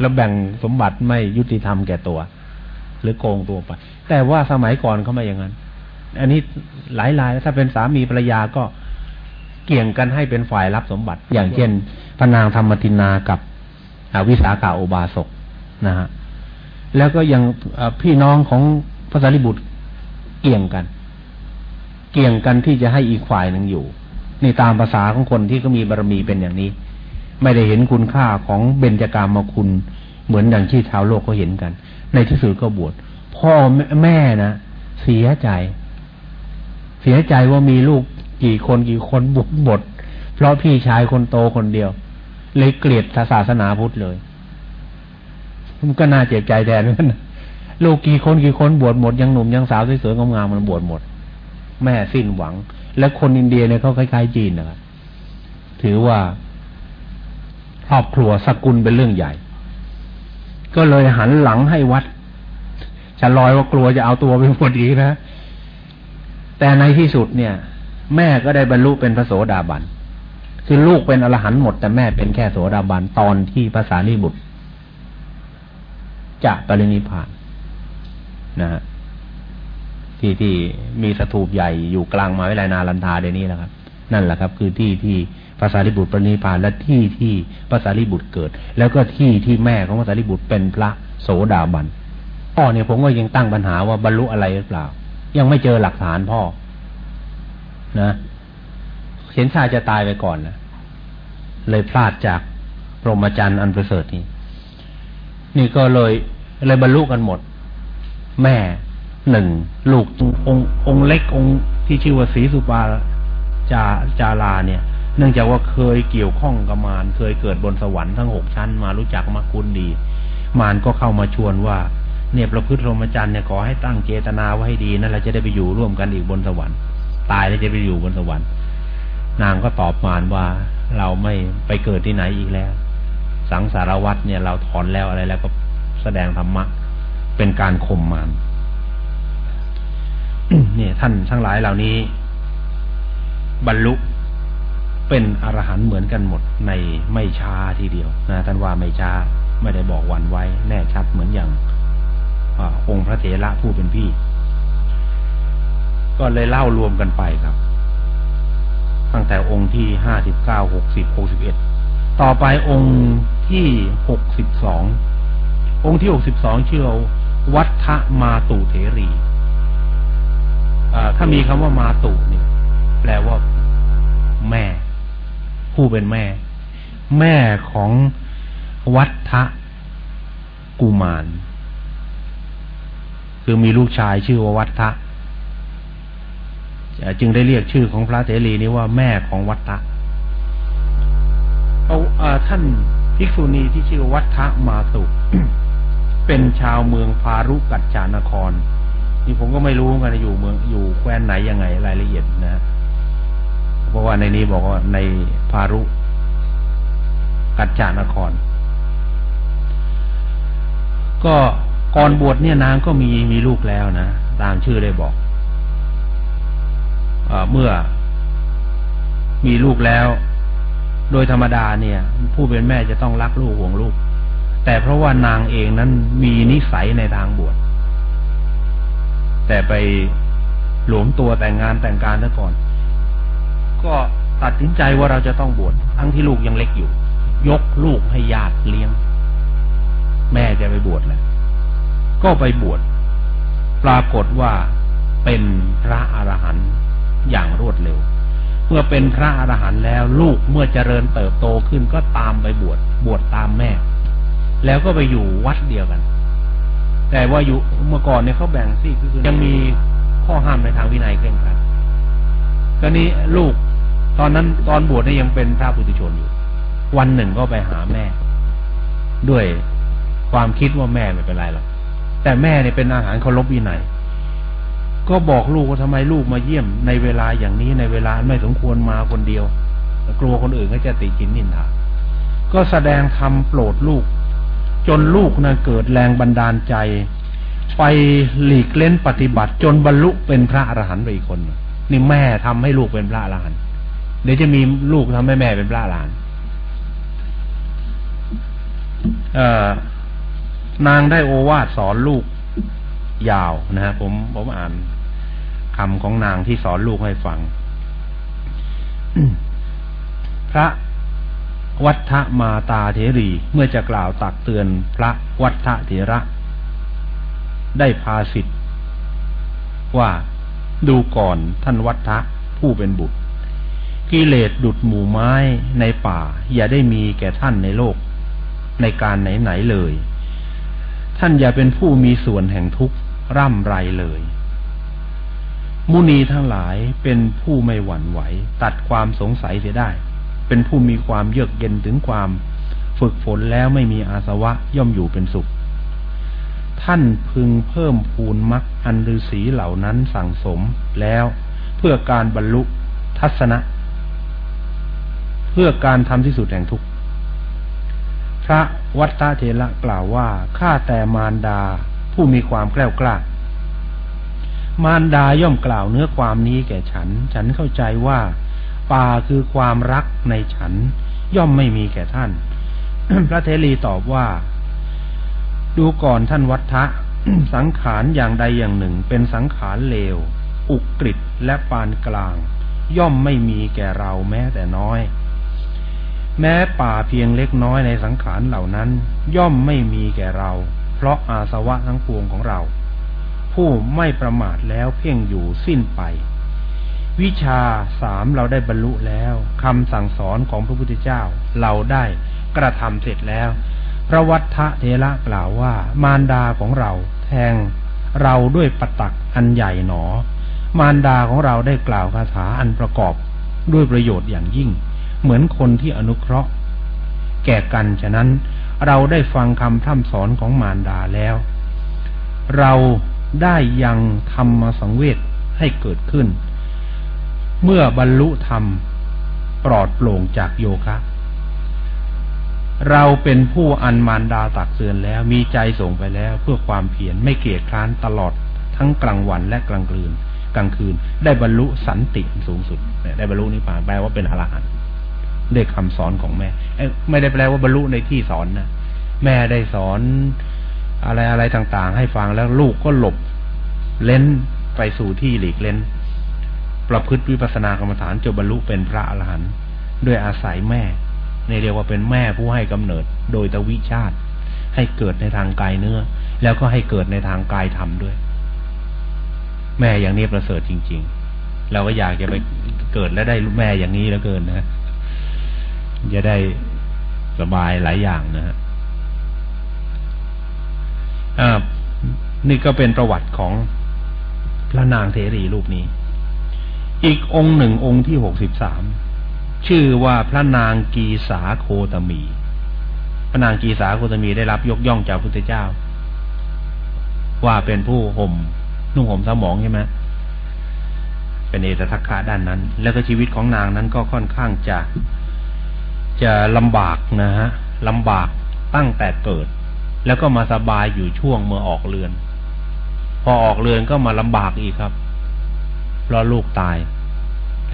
แล้วแบ่งสมบัติไม่ยุติธรรมแก่ตัว หรือโกงตัวไป แต่ว่าสมัยก่อนเขาไม่อย่างนั้น อันนี้หลายรายถ้าเป็นสามีภรรยาก็เกี่ยงกันให้เป็นฝ่ายรับสมบัติ อย่างเช่นพนางธรรมตินากับวิสาขาโอบาสกนะฮะแล้วก็ยังพี่น้องของพระสารีบุตรเกี่ยงกัน เกี่ยงกันที่จะให้อีกฝ่ายหนึ่งอยู่ นี่ตามภาษาของคนที่ก็มีบารมีเป็นอย่างนี้ ไม่ได้เห็นคุณค่าของเบญจกามคุณเหมือนอย่างที่ชาวโลกเขาเห็นกัน ในที่สุดก็บวชพ่อแม่นะเสียใจ เสียใจว่ามีลูกกี่คนกี่คนบุกบดเพราะพี่ชายคนโตคนเดียว เลยเกลียดศาสนาพุทธเลยมันก็น่าเจ็บใจแทนเหมือนกันลูกกี่คนกี่คนบวชหมดยังหนุ่มยังสาวสวยๆงามๆมันบวชหมด แม่สิ้นหวัง และคนอินเดียเนี่ยเขาคล้ายๆจีนนะครับถือว่าครอบครัวสกุลเป็นเรื่องใหญ่ ก็เลยหันหลังให้วัดฉันลอยว่ากลัวจะเอาตัวไปหมดอีกนะ แต่ในที่สุดเนี่ย แม่ก็ได้บรรลุเป็นพระโสดาบัน คือลูกเป็นอรหันต์หมด แต่แม่เป็นแค่โสดาบันตอนที่ภาษาลีบุตรจะปรินิพานนะฮะ ที่ที่มีสถูปใหญ่อยู่กลางมาวิไลนาลันทาเดนี้แหละครับ นั่นแหละครับ คือที่ที่ภาษาลิบุตรปรินิพานและที่ที่ภาษาลิบุตรเกิด แล้วก็ที่ที่แม่ของภาษาลิบุตรเป็นพระโสดาบันพ่อเนี่ยผมก็ยังตั้งปัญหาว่าบรรลุอะไรหรือเปล่า ยังไม่เจอหลักฐานพ่อ นะเห็นชาจะตายไปก่อนนะเลยพลาดจากพรหมจรรย์อันประเสริฐนี้ นี่ก็เลยเลยบรรลุกันหมด แม่ หนึ่งลูกององเล็กองที่ชื่อว่าศรีสุปาจาจาราเนี่ย เนื่องจากว่าเคยเกี่ยวข้องกับมารเคยเกิดบนสวรรค์ทั้งหกชั้นมารู้จักมาคุณดี มารก็เข้ามาชวนว่า เนี่ยประพฤติพรหมจรรย์เนี่ยขอให้ตั้งเจตนาไว้ให้ดีนั่นเราจะได้ไปอยู่ร่วมกันอีกบนสวรรค์ ตายแล้วจะไปอยู่บนสวรรค์ นางก็ตอบมารว่าเราไม่ไปเกิดที่ไหนอีกแล้ว สังสารวัตรเนี่ยเราถอนแล้วอะไรแล้วก็แสดงธรรมะเป็นการข่มมาร เนี่ยท่านทั้งหลายเหล่านี้ บรรลุเป็นอรหันต์เหมือนกันหมดในไม่ช้าทีเดียวนะท่านว่าไม่ช้าไม่ได้บอกวันไว้ แน่ชัดเหมือนอย่างองค์พระเถระผู้เป็นพี่ ก็เลยเล่ารวมกันไปครับ ตั้งแต่องค์ที่ห้าสิบเก้าหกสิบหกสิบเอ็ดต่อไปองค์ที่หกสิบสององค์ที่หกสิบสองชื่อวัฏมาตุเถรี ถ้ามีคำว่ามาตุนี่แปลว่าแม่ ผู้เป็นแม่ แม่ของวัฏทะกุมาร คือมีลูกชายชื่อว่าวัฏทะจึงได้เรียกชื่อของพระเถรีนี้ว่าแม่ของวัตตะเอาท่านภิกษุณีที่ชื่อวัฒมาตุเป็นชาวเมืองพารุกัจจานคร นี่ผมก็ไม่รู้กันอยู่เมืองอยู่แคว้นไหนยังไงรายละเอียดนะ เพราะว่าในนี้บอกว่าในพารุกัจจานคร ก็ก่อนบวชเนี่ยนางก็มีมีลูกแล้วนะ ตามชื่อได้บอกอเมื่อมีลูกแล้ว โดยธรรมดาเนี่ย ผู้เป็นแม่จะต้องรักลูกห่วงลูก แต่เพราะว่านางเองนั้นมีนิสัยในทางบวช แต่ไปหลวมตัวแต่งงานแต่งการซะก่อน ก็ตัดสินใจว่าเราจะต้องบวชทั้งที่ลูกยังเล็กอยู่ ยกลูกให้ญาติเลี้ยง แม่จะไปบวชแหละก็ไปบวชปรากฏว่าเป็นพระอรหันต์อย่างรวดเร็ว เมื่อเป็นพระอรหันต์แล้ว ลูกเมื่อเจริญเติบโตขึ้นก็ตามไปบวชบวชตามแม่ แล้วก็ไปอยู่วัดเดียวกัน แต่ว่าอยู่เมื่อก่อนเนี่ยเขาแบ่งซี่คือยังมีข้อห้ามในทางวินัยเคร่งครัดก็นี้ลูกตอนนั้นตอนบวชเนี่ยยังเป็นพระปุถุชนอยู่ วันหนึ่งก็ไปหาแม่ ด้วยความคิดว่าแม่ไม่เป็นไรหรอกแต่แม่เนี่ยเป็นอาหารเคารพวินัยก็บอกลูกว่าทำไมลูกมาเยี่ยมในเวลาอย่างนี้ในเวลาไม่สมควรมาคนเดียว กลัวคนอื่นก็จะติกินนินทาก็แสดงธรรมโปรดลูก จนลูกนะเกิดแรงบันดาลใจ ไปหลีกเล่นปฏิบัติ จนบรรลุเป็นพระอรหันต์ไปอีกคน นี่แม่ทำให้ลูกเป็นพระอรหันต์เดี๋ยวจะมีลูกทำให้แม่เป็นพระอรหันต์นางได้โอวาทสอนลูกยาวนะฮะผมผมอ่านคำของนางที่สอนลูกให้ฟัง พระ วัฏมาตาเถรีเมื่อจะกล่าวตักเตือนพระวัฏเถระ ได้พาสิทธิ์ว่าดูก่อนท่านวัฏะผู้เป็นบุตร กิเลสดุดหมู่ไม้ในป่า อย่าได้มีแก่ท่านในโลก ในการไหนๆเลย ท่านอย่าเป็นผู้มีส่วนแห่งทุกข์ร่ำไรเลยมุนีทั้งหลายเป็นผู้ไม่หวั่นไหว ตัดความสงสัยเสียได้ เป็นผู้มีความเยือกเย็นถึงความ ฝึกฝนแล้วไม่มีอาสวะย่อมอยู่เป็นสุข ท่านพึงเพิ่มพูนมักอันฤษีเหล่านั้นสั่งสมแล้วเพื่อการบรรลุทัศนะ เพื่อการทำที่สุดแห่งทุกข์พระวัตตะเทระกล่าวว่าข้าแต่มารดาผู้มีความแกล้วกล้ามารดาย่อมกล่าวเนื้อความนี้แก่ฉัน ฉันเข้าใจว่า ป่าคือความรักในฉัน ย่อมไม่มีแก่ท่าน พระเทรีตอบว่า ดูก่อนท่านวัฏทะสังขารอย่างใดอย่างหนึ่งเป็นสังขารเลว อุกฤษและปานกลาง ย่อมไม่มีแก่เราแม้แต่น้อย แม้ป่าเพียงเล็กน้อยในสังขารเหล่านั้น ย่อมไม่มีแก่เรา เพราะอาสวะทั้งปวงของเรา ผู้ไม่ประมาทแล้วเพ่งอยู่สิ้นไป วิชาสามเราได้บรรลุแล้วคำสั่งสอนของพระพุทธเจ้า เราได้กระทำเสร็จแล้ว พระวัฏทะเทระกล่าวว่ามารดาของเราแทงเราด้วยปตักอันใหญ่หนอ มารดาของเราได้กล่าวคาถาอันประกอบด้วยประโยชน์อย่างยิ่ง เหมือนคนที่อนุเคราะห์ แก่กันฉะนั้นเราได้ฟังคำพร่ำสอนของมารดาแล้ว เราได้ยังธรรมสังเวชให้เกิดขึ้น เมื่อบรรลุธรรมปลอดโปร่งจากโยคะ เราเป็นผู้อันมารดาตักเตือนแล้วมีใจส่งไปแล้วเพื่อความเพียรไม่เกียจคร้านตลอดทั้งกลางวันและกลางคืน กลางคืน ได้บรรลุสันติสูงสุด ได้บรรลุนิพพานแปลว่าเป็นอรหันต์ด้วยคำสอนของแม่ไม่ได้แปลว่าบรรลุในที่สอนนะแม่ได้สอนอะไรอะไรต่างๆ ให้ฟังแล้วลูกก็หลบ เล่นไปสู่ที่หลีกเล่น ประพฤติวิปัสสนากรรมฐานจนบรรลุเป็นพระอรหันต์ด้วยอาศัยแม่ในเรียกว่าเป็นแม่ผู้ให้กำเนิด โดยตวิชาติ ให้เกิดในทางกายเนื้อ แล้วก็ให้เกิดในทางกายธรรมด้วย แม่อย่างนี้ประเสริฐจริง ๆ เราก็อยากจะไปเกิดแล้วได้แม่อย่างนี้แล้วเกินนะจะได้สบายหลายอย่างนะฮะนี่ก็เป็นประวัติของพระนางเทรีรูปนี้ อีกองค์หนึ่งองค์ที่หกสิบสามชื่อว่าพระนางกีสาโคตมี พระนางกีสาโคตมีได้รับยกย่องจากพระพุทธเจ้า ว่าเป็นผู้ห่มนุ่งห่มสมองใช่ไหมเป็นเอตทัคคะด้านนั้น แล้วก็ชีวิตของนางนั้นก็ค่อนข้างจะจะลำบากนะฮะลำบากตั้งแต่เกิด แล้วก็มาสบายอยู่ช่วงเมื่อออกเรือน พอออกเรือนก็มาลำบากอีกครับเพราะลูกตาย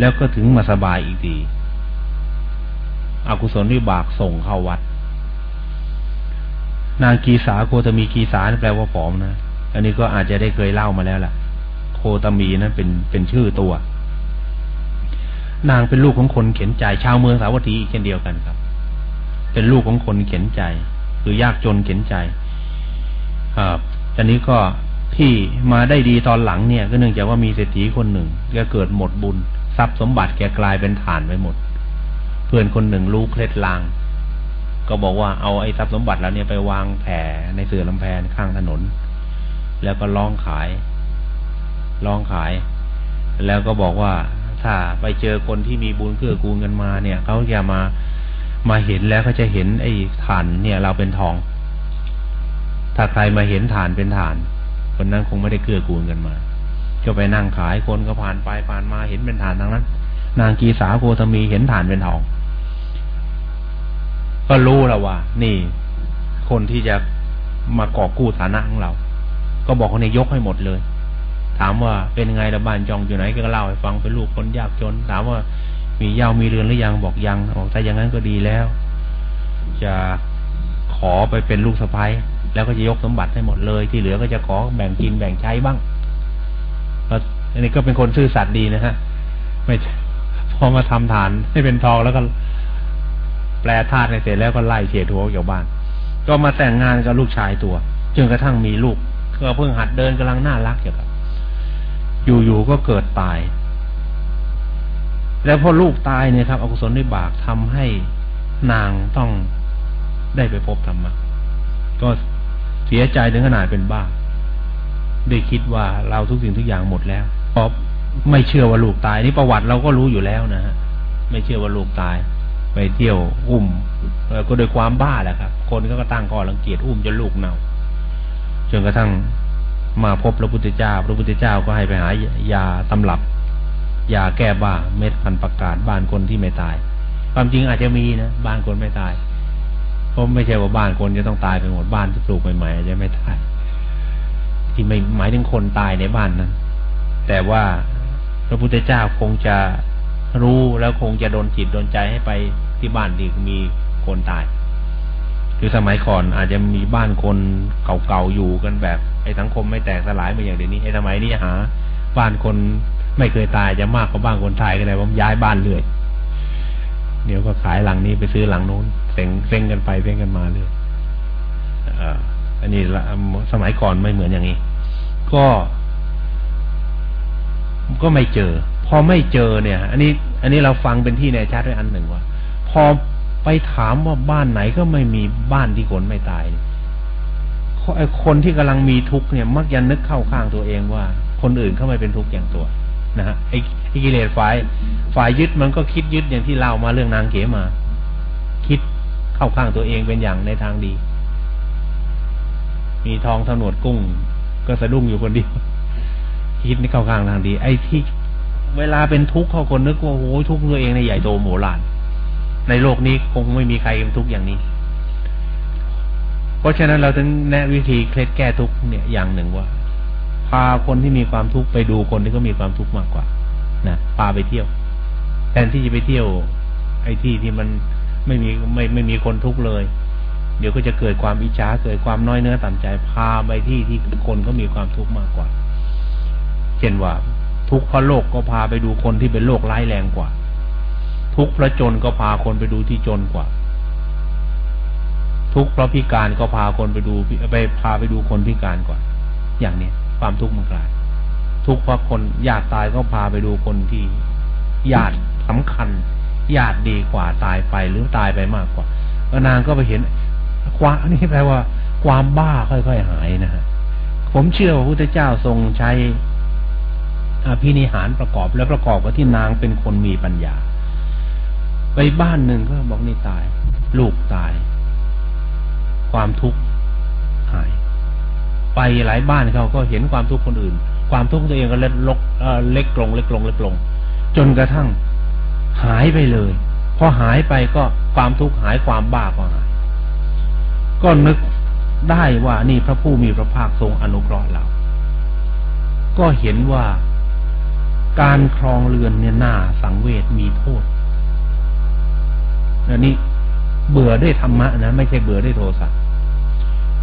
แล้วก็ถึงมาสบายอีกทีอกุศลวิบากส่งเข้าวัด นางกีสาโคตมีกีสาแปลว่าผอมนะ อันนี้ก็อาจจะได้เคยเล่ามาแล้วล่ะ โคตมีนั้นเป็นเป็นชื่อตัว นางเป็นลูกของคนเข็นใจ ชาวเมืองสาวัตถีเช่นเดียวกันครับ เป็นลูกของคนเข็นใจหรือยากจนเข็นใจ ครับอันนี้ก็ที่มาได้ดีตอนหลังเนี่ย ก็เนื่องจากว่ามีเศรษฐีคนหนึ่งแกเกิดหมดบุญ ทรัพย์สมบัติแกกลายเป็นฐานไปหมด เพื่อนคนหนึ่งรู้เคล็ดลาง ก็บอกว่าเอาไอ้ทรัพย์สมบัติแล้วเนี่ยไปวางแผ่ในเสื่อลำแพนข้างถนน แล้วก็ร้องขายร้องขาย แล้วก็บอกว่าถ้าไปเจอคนที่มีบุญเกื้อกูลกันมาเนี่ยเขาจะมามาเห็นแล้วเขาจะเห็นไอ้ฐานเนี่ย เราเป็นทอง ถ้าใครมาเห็นฐานเป็นฐานคนนั้นคงไม่ได้เกื้อกูลกันมา ก็ไปนั่งขายคนก็ผ่านไปผ่านมาเห็นเป็นฐานทางนั้น นางกีสาโคตมีเห็นฐานเป็นทอง ก็รู้แล้วว่า นี่ คนที่จะมากอบกู้ฐานะของเรา ก็บอกเขาในยกให้หมดเลย ถามว่าเป็นไงระบ้านจองอยู่ไหนก็เล่าให้ฟังเป็นลูกคนยากจน ถามว่ามีเย้ามีเรือนหรือยังบอกยังบอกถ้าอย่างนั้นก็ดีแล้ว จะขอไปเป็นลูกสะพ้ายแล้วก็จะยกสมบัติให้หมดเลย ที่เหลือก็จะขอแบ่งกินแบ่งใช้บ้าง อันนี้ก็เป็นคนซื่อสัตย์ดีนะฮะ ไม่พอมาทำฐานให้เป็นทองแล้วก็แปลธาตุให้เสร็จแล้วก็ไล่เฉียดหัวออกบ้าน ก็มาแต่งงานกับลูกชายตัวจนกระทั่งมีลูกก็เพิ่งหัดเดินกำลังน่ารักอยู่ครับอยู่ๆก็เกิดตาย แล้วพอลูกตายเนี่ยครับอกุศลวิบากทำให้นางต้องได้ไปพบธรรมะก็เสียใจถึงขนาดเป็นบ้า ได้คิดว่าเราทุกสิ่งทุกอย่างหมดแล้วเพราะไม่เชื่อว่าลูกตายนี่ประวัติเราก็รู้อยู่แล้วนะฮะไม่เชื่อว่าลูกตาย ไปเที่ยวอุ้มแล้วก็โดยความบ้าแหละครับ คนก็ตั้งก่อรังเกียจอุ้มจนลูกเน่าจนกระทั่งมาพบพระพุทธเจ้า พระพุทธเจ้าก็ให้ไปหายาตำรับยาแก้บ้าเม็ดพันประกาศบ้านคนที่ไม่ตาย ความจริงอาจจะมีนะบ้านคนไม่ตายเพราะไม่ใช่ว่าบ้านคนจะต้องตายไปหมดบ้านที่ปลูกใหม่ๆจะไม่ตาย ที่ไม่หมายถึงคนตายในบ้านนั้น แต่ว่าพระพุทธเจ้าคงจะรู้แล้วคงจะโดนจิตโดนใจให้ไปที่บ้านที่มีคนตาย คือสมัยก่อนอาจจะมีบ้านคนเก่าๆอยู่กันแบบไอ้สังคมไม่แตกสลายมาอย่างเดี๋ยวนี้ไอ้สมัยนี้หา บ้านคนไม่เคยตายจะมากกว่าบ้านคนตายกันเลยผมย้ายบ้านเลยเดี๋ยวก็ขายหลังนี้ไปซื้อหลังนู้นเซ็งเซ็งกันไปเซ็งกันมาเลยอันนี้สมัยก่อนไม่เหมือนอย่างนี้ ก็ ก็ไม่เจอ พอไม่เจอเนี่ย อันนี้ อันนี้เราฟังเป็นที่แน่ชัดด้วยอันหนึ่งว่า พอไปถามว่าบ้านไหนก็ไม่มีบ้านที่คนไม่ตายไอ้คนที่กำลังมีทุกข์เนี่ย มักยันนึกเข้าข้างตัวเองว่า คนอื่นเข้าไม่เป็นทุกข์อย่างตัวนะฮะไอ้กิเลสฝ่ายฝ่ายยึดมันก็คิดยึดอย่างที่เล่ามาเรื่องนางเขมา คิดเข้าข้างตัวเองเป็นอย่างในทางดี มีทองถนวดกุ้ง ก็สะดุ้งอยู่คนเดียวคิดในเข้าข้างทางดี ไอ้ที่เวลาเป็นทุกข์เขาคนนึกว่าโอ้โหทุกข์ตัวเองในใหญ่โตโหมลานในโลกนี้คงไม่มีใครเป็นทุกข์อย่างนี้ เพราะฉะนั้นเราถึงแนะวิธีเคล็ดแก้ทุกข์เนี่ยอย่างหนึ่งว่า พาคนที่มีความทุกข์ไปดูคนที่ก็มีความทุกข์มากกว่านะพาไปเที่ยวแทนที่จะไปเที่ยว ไอ้ที่ที่มันไม่มีไม่ไม่มีคนทุกข์เลย เดี๋ยวก็จะเกิดความอิจฉาเกิดความน้อยเนื้อต่ำใจพาไปที่ที่คนก็มีความทุกข์มากกว่า เช่นว่า ทุกข์เพราะโลกก็พาไปดูคนที่เป็นโรคร้ายแรงกว่า ทุกข์เพราะจนก็พาคนไปดูที่จนกว่า ทุกข์เพราะพิการก็พาคนไปดูไปพาไปดูคนพิการกว่า อย่างนี้ความทุกข์มันกลาย ทุกข์เพราะคนญาติตายก็พาไปดูคนที่ญาติสำคัญญาติดีกว่าตายไปหรือตายไปมากกว่านางก็ไปเห็น ความนี่แปลว่า ความบ้าค่อยๆหายนะฮะผมเชื่อว่าพระพุทธเจ้าทรงใช้อภินิหารประกอบแล้วประกอบกับที่นางเป็นคนมีปัญญา ไปบ้านหนึ่งก็บอกนี่ตาย ลูกตาย ความทุกข์หาย ไปหลายบ้านเขาก็เห็นความทุกข์คนอื่น ความทุกข์ตัวเองก็เล็กลกเล็กลงเล็กลงเล็กลง จนกระทั่งหายไปเลย พอหายไปก็ความทุกข์หายความบ้าก็หาย ก็นึกได้ว่านี่พระผู้มีพระภาคทรงอนุเคราะห์เรา ก็เห็นว่าการครองเรือนเนี่ยหน้าสังเวชมีโทษอันนี้เบื่อได้ธรรมะนะ ไม่ใช่เบื่อได้โทสะ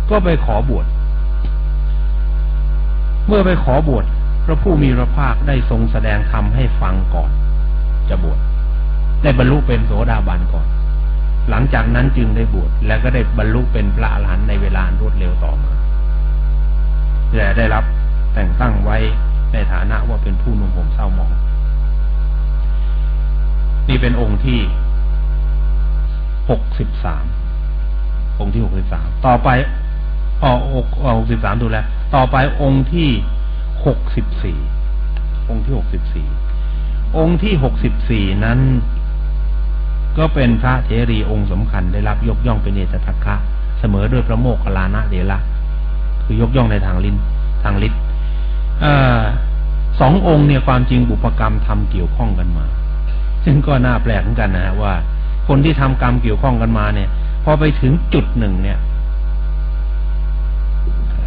ก็ไปขอบวช เมื่อไปขอบวชพระผู้มีพระภาคได้ทรงแสดงธรรมให้ฟังก่อน จะบวชได้บรรลุเป็นโสดาบันก่อน หลังจากนั้นจึงได้บวชแล้วก็ได้บรรลุเป็นพระอรหันต์ในเวลารวดเร็วต่อมาและได้รับแต่งตั้งไว้ในฐานะว่าเป็นผู้นุ่มห่มเศร้าหมอง นี่เป็นองค์ที่หกสิบสามองค์ที่หกสิบสามต่อไปออหกสิบสามดูแลต่อไปองค์ที่หกสิบสี่องค์ที่หกสิบสี่องค์ที่หกสิบสี่นั้น ก็เป็นพระเทรีองค์สำคัญได้รับยกย่องเป็นเอตทัคคะ เสมอด้วยพระโมคคัลลานะเดละคือยกย่องในทางลินทางฤทธิ์สององค์เนี่ยความจริงบุพกรรมทำเกี่ยวข้องกันมา ซึ่งก็น่าแปลกเหมือนกันนะฮะว่า คนที่ทำกรรมเกี่ยวข้องกันมาเนี่ยพอไปถึงจุดหนึ่งเนี่ย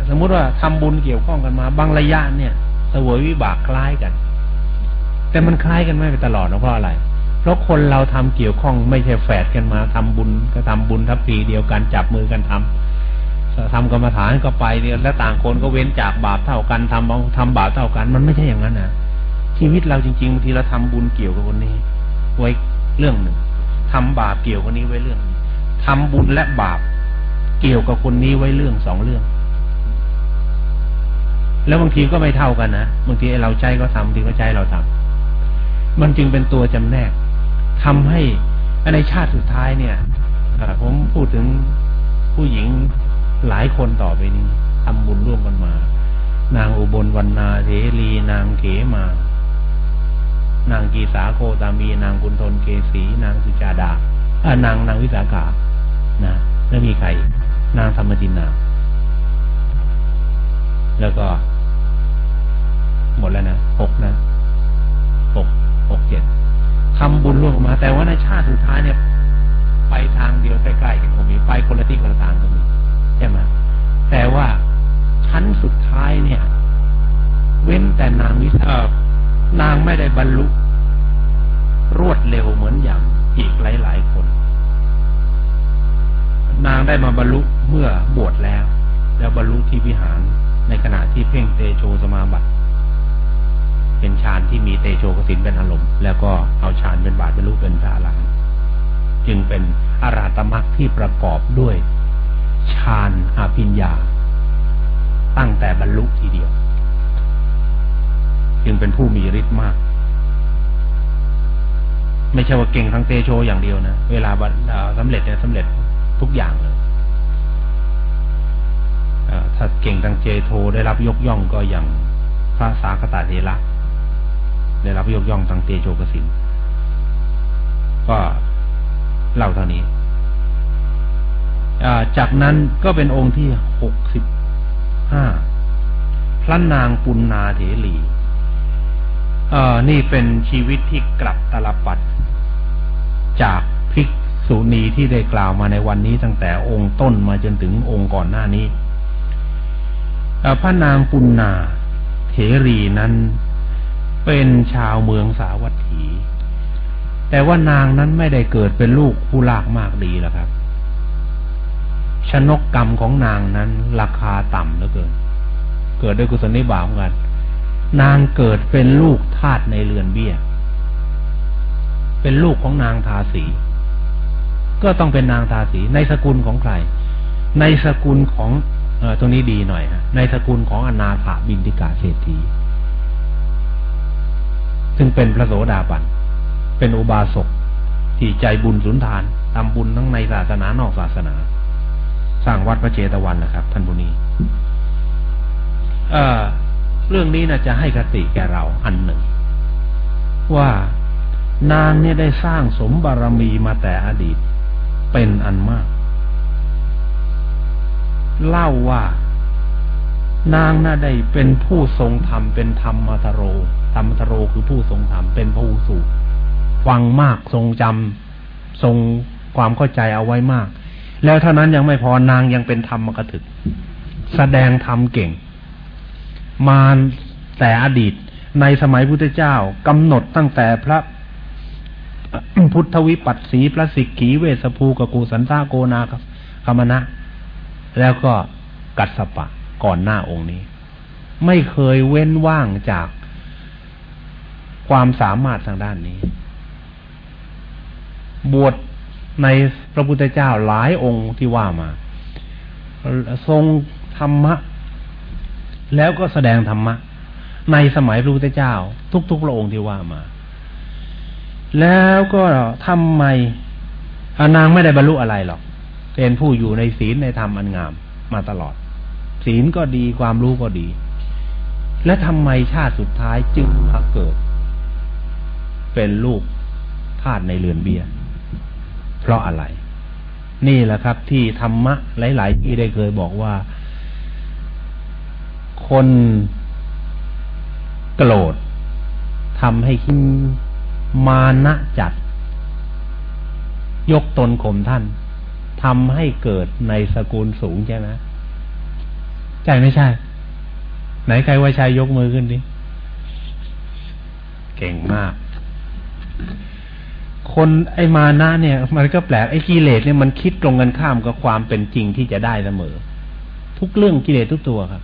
สมมุติว่าทำบุญเกี่ยวข้องกันมา บางระยะเนี่ยสวยวิบากคล้ายกัน แต่มันคล้ายกันไม่ไปตลอดนะเพราะอะไรเเพราะคนเราทำเกี่ยวข้องไม่ใช่แฝดกันมาทำบุญก็ทำบุญทัพปีเดียวกันจับมือกันทำทำกรรมฐานก็ไปเนี่ยแล้วต่างคนก็เว้นจากบาปเท่ากันทำทำบาปเท่ากัน มันไม่ใช่อย่างนั้นนะชีวิตเราจริงๆบางทีเราทำบุญเกี่ยวกับคนนี้ ไว้เรื่องหนึ่งทำบาปเกี่ยวกับคนนี้ไว้เรื่องทำบุญและบาปเกี่ยวกับคนนี้ไว้เรื่องสองเรื่อง แล้วบางทีก็ไม่เท่ากันนะบางทีเราใจก็ทำบางทีก็ใจเราทำมันจึงเป็นตัวจำแนก ทำให้ในชาติสุดท้ายเนี่ยผมพูดถึงผู้หญิงหลายคนต่อไปนี้ทำบุญร่วมกันมา นางอุบลวรรณาเทรีนางเขมา นางกีสาโคตามี นางกุณฑลเกษีนางสุจาดาอานางนางวิสาขานะแล้วมีใคร นางธรรมจินนา แล้วก็ หมดแล้วนะหกนะ ทำบุญร่วมมา แต่ว่าในชาติสุดท้ายเนี่ย ไปทางเดียวใกล้ๆกันก็มีไปคนละที่คนละทางก็มีใช่ไหมแต่ว่าชั้นสุดท้ายเนี่ย เว้นแต่นางวิสานางไม่ได้บรรลุ รวดเร็วเหมือนอย่างอีกหลายๆคน นางได้มาบรรลุเมื่อบวชแล้ว แล้วบรรลุที่วิหารในขณะที่เพ่งเตโชสมาบัติ เป็นฌานที่มีเตโชกสินเป็นอารมณ์ แล้วก็เอาฌานเป็นบาทเป็นรูปเป็นพระอรหันต์จึงเป็นอาราตมรรคที่ประกอบด้วยฌานอาภิญญา ตั้งแต่บรรลุทีเดียว จึงเป็นผู้มีฤทธิ์มาก ไม่ใช่ว่าเก่งทั้งเตโชอย่างเดียวนะ เวลาสำเร็จเนี่ยสำเร็จทุกอย่างเลยถ้าเก่งทางเจโทได้รับยกย่องก็อย่างพระสากตาเทระ ได้รับยกย่องทางเตโชกสินก็เล่าเท่านี้จากนั้นก็เป็นองค์ที่หกสิบห้าพระนางปุณนาเถรีนี่เป็นชีวิตที่กลับตลปัด จากภิกษุณีที่ได้กล่าวมาในวันนี้ตั้งแต่องค์ต้นมาจนถึงองค์ก่อนหน้านี้พระนางปุณนาเถรีนั้น เป็นชาวเมืองสาวัตถี แต่ว่านางนั้นไม่ได้เกิดเป็นลูกผู้ลากมากดีแล้วครับ ชนกกรรมของนางนั้นราคาต่ำเหลือเกิน เกิดด้วยกุศลนิบาตกัน นางเกิดเป็นลูกทาสในเรือนเบี้ย เป็นลูกของนางทาสี ก็ต้องเป็นนางทาสีในสกุลของใคร ในสกุลของ เออตรงนี้ดีหน่อยฮะในสกุลของอนาถาบินติกาเศรษฐี ซึ่งเป็นพระโสดาบัน เป็นอุบาสกที่ใจบุญสุนทานทำบุญทั้งในศาสนานอกศาสนา สร้างวัดพระเจตวันนะครับ ท่านบุณีเรื่องนี้นะจะให้คติแก่เราอันหนึ่ง ว่านางเนี่ยได้สร้างสมบารมีมาแต่อดีตเป็นอันมาก เล่าว่านางน่าได้เป็นผู้ทรงธรรมเป็นธรรมมัตโร ธรรมมัตโรคือผู้ทรงธรรมเป็นผู้สูฟังมากทรงจำทรงความเข้าใจเอาไว้มาก แล้วเท่านั้นยังไม่พอนางยังเป็นธรรมกถึก แสดงธรรมเก่ง มาแต่อดีตในสมัยพุทธเจ้ากำหนดตั้งแต่พระพุทธวิปัสสีพระสิกขีเวสภูกกูสันตาโกนาครับคมณะ แล้วก็กัสปะก่อนหน้าองค์นี้ ไม่เคยเว้นว่างจาก ความสามารถทางด้านนี้ บวชในพระพุทธเจ้าหลายองค์ที่ว่ามา ทรงธรรมะ แล้วก็แสดงธรรมะ ในสมัยพระพุทธเจ้า ทุกๆพระองค์ที่ว่ามา แล้วก็ทำไมอนางไม่ได้บรรลุอะไรหรอก เป็นผู้อยู่ในศีลในธรรมอันงามมาตลอด ศีลก็ดีความรู้ก็ดี และทำไมชาติสุดท้ายจึงมาเกิด เป็นลูกทาสในเรือนเบียเพราะอะไร นี่แหละครับ ที่ธรรมะหลาย ๆ ที่ได้เคยบอกว่า คนโกรธทำให้ขินมานะจัด ยกตนข่มท่านทำให้เกิดในสกุลสูงใช่ไหมใช่ไม่ใช่ ไหนใครว่าชายยกมือขึ้นดิ เก่งมาก คนไอ้มานะเนี่ย มันก็แปลกไอ้กิเลสเนี่ยมันคิดตรงกันข้ามกับความเป็นจริงที่จะได้เสมอ ทุกเรื่องกิเลสทุกตัวครับ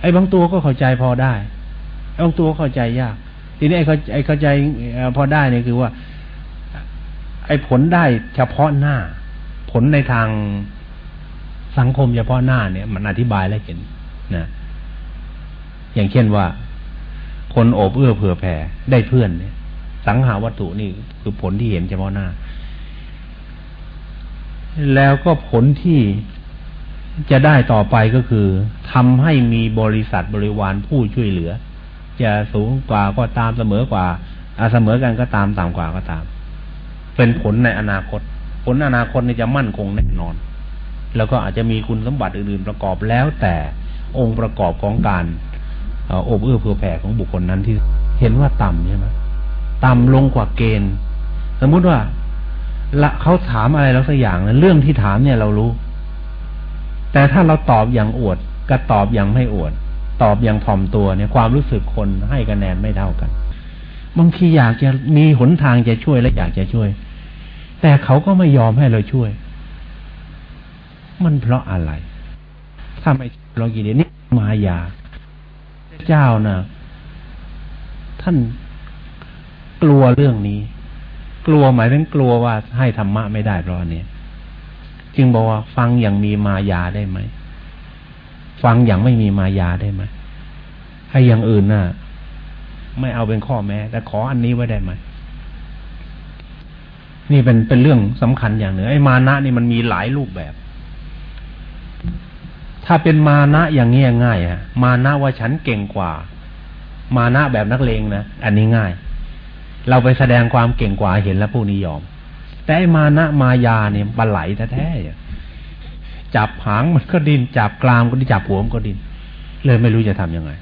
ไอ้บางตัวก็เข้าใจพอได้บางตัวเข้าใจยาก ทีนี้ไอ้เขาไอ้เข้าใจพอได้เนี่ยคือว่า ไอ้ผลได้เฉพาะหน้า ผลในทางสังคมเฉพาะหน้าเนี่ย มันอธิบายแล้วเห็นนะอย่างเช่นว่า คนโอบเอื้อเผื่อแผ่ได้เพื่อนเนี่ย สังหาวัตถุนี่คือผลที่เห็นเฉพาะหน้า แล้วก็ผลที่จะได้ต่อไปก็คือทำให้มีบริษัทบริวารผู้ช่วยเหลือ จะสูงกว่าก็ตามเสมอกว่าเสมอกันก็ตามต่ำกว่าก็ตาม เป็นผลในอนาคต ผลอนาคตนี่จะมั่นคงแน่นอน แล้วก็อาจจะมีคุณสมบัติอื่นๆประกอบแล้วแต่องค์ประกอบของการอบเอื้อเผื่อแผ่ของบุคคลนั้นที่เห็นว่าต่ำใช่ไหม ต่ำลงกว่าเกณฑ์ สมมุติว่าละเขาถามอะไรเราสักอย่างนะเรื่องที่ถามเนี่ยเรารู้ แต่ถ้าเราตอบอย่างอวดกับตอบอย่างไม่อวด ตอบอย่างถ่อมตัวเนี่ยความรู้สึกคนให้คะแนนไม่เท่ากัน บางทีอยากจะมีหนทางจะช่วยและอยากจะช่วย แต่เขาก็ไม่ยอมให้เราช่วย มันเพราะอะไร ถ้าไม่เรากี่เดียวนี่มายา เจ้านะ่ะท่าน กลัวเรื่องนี้ กลัวหมายถึงกลัวว่าให้ธรรมะไม่ได้เพราะอันนี้จึงบอกว่าฟังอย่างมีมายาได้ไหมฟังอย่างไม่มีมายาได้ไหมให้อย่างอื่นน่ะ ไม่เอาเป็นข้อแม้ แต่ขออันนี้ไว้ได้ไหมนี่เป็นเป็นเรื่องสำคัญอย่างหนึ่งไอ้มานะนี่มันมีหลายรูปแบบ ถ้าเป็นมานะอย่างนี้ง่ายฮะมานะว่าฉันเก่งกว่า มานะแบบนักเลงนะอันนี้ง่าย เราไปแสดงความเก่งกว่าเห็นแล้วผู้นิยอม แต่มานะมายาเนี่ยบันไหลแท้ๆจับหางมันก็ดินจับกลามก็ดินจับหัวมันก็ดิน เลยไม่รู้จะทํำยังไง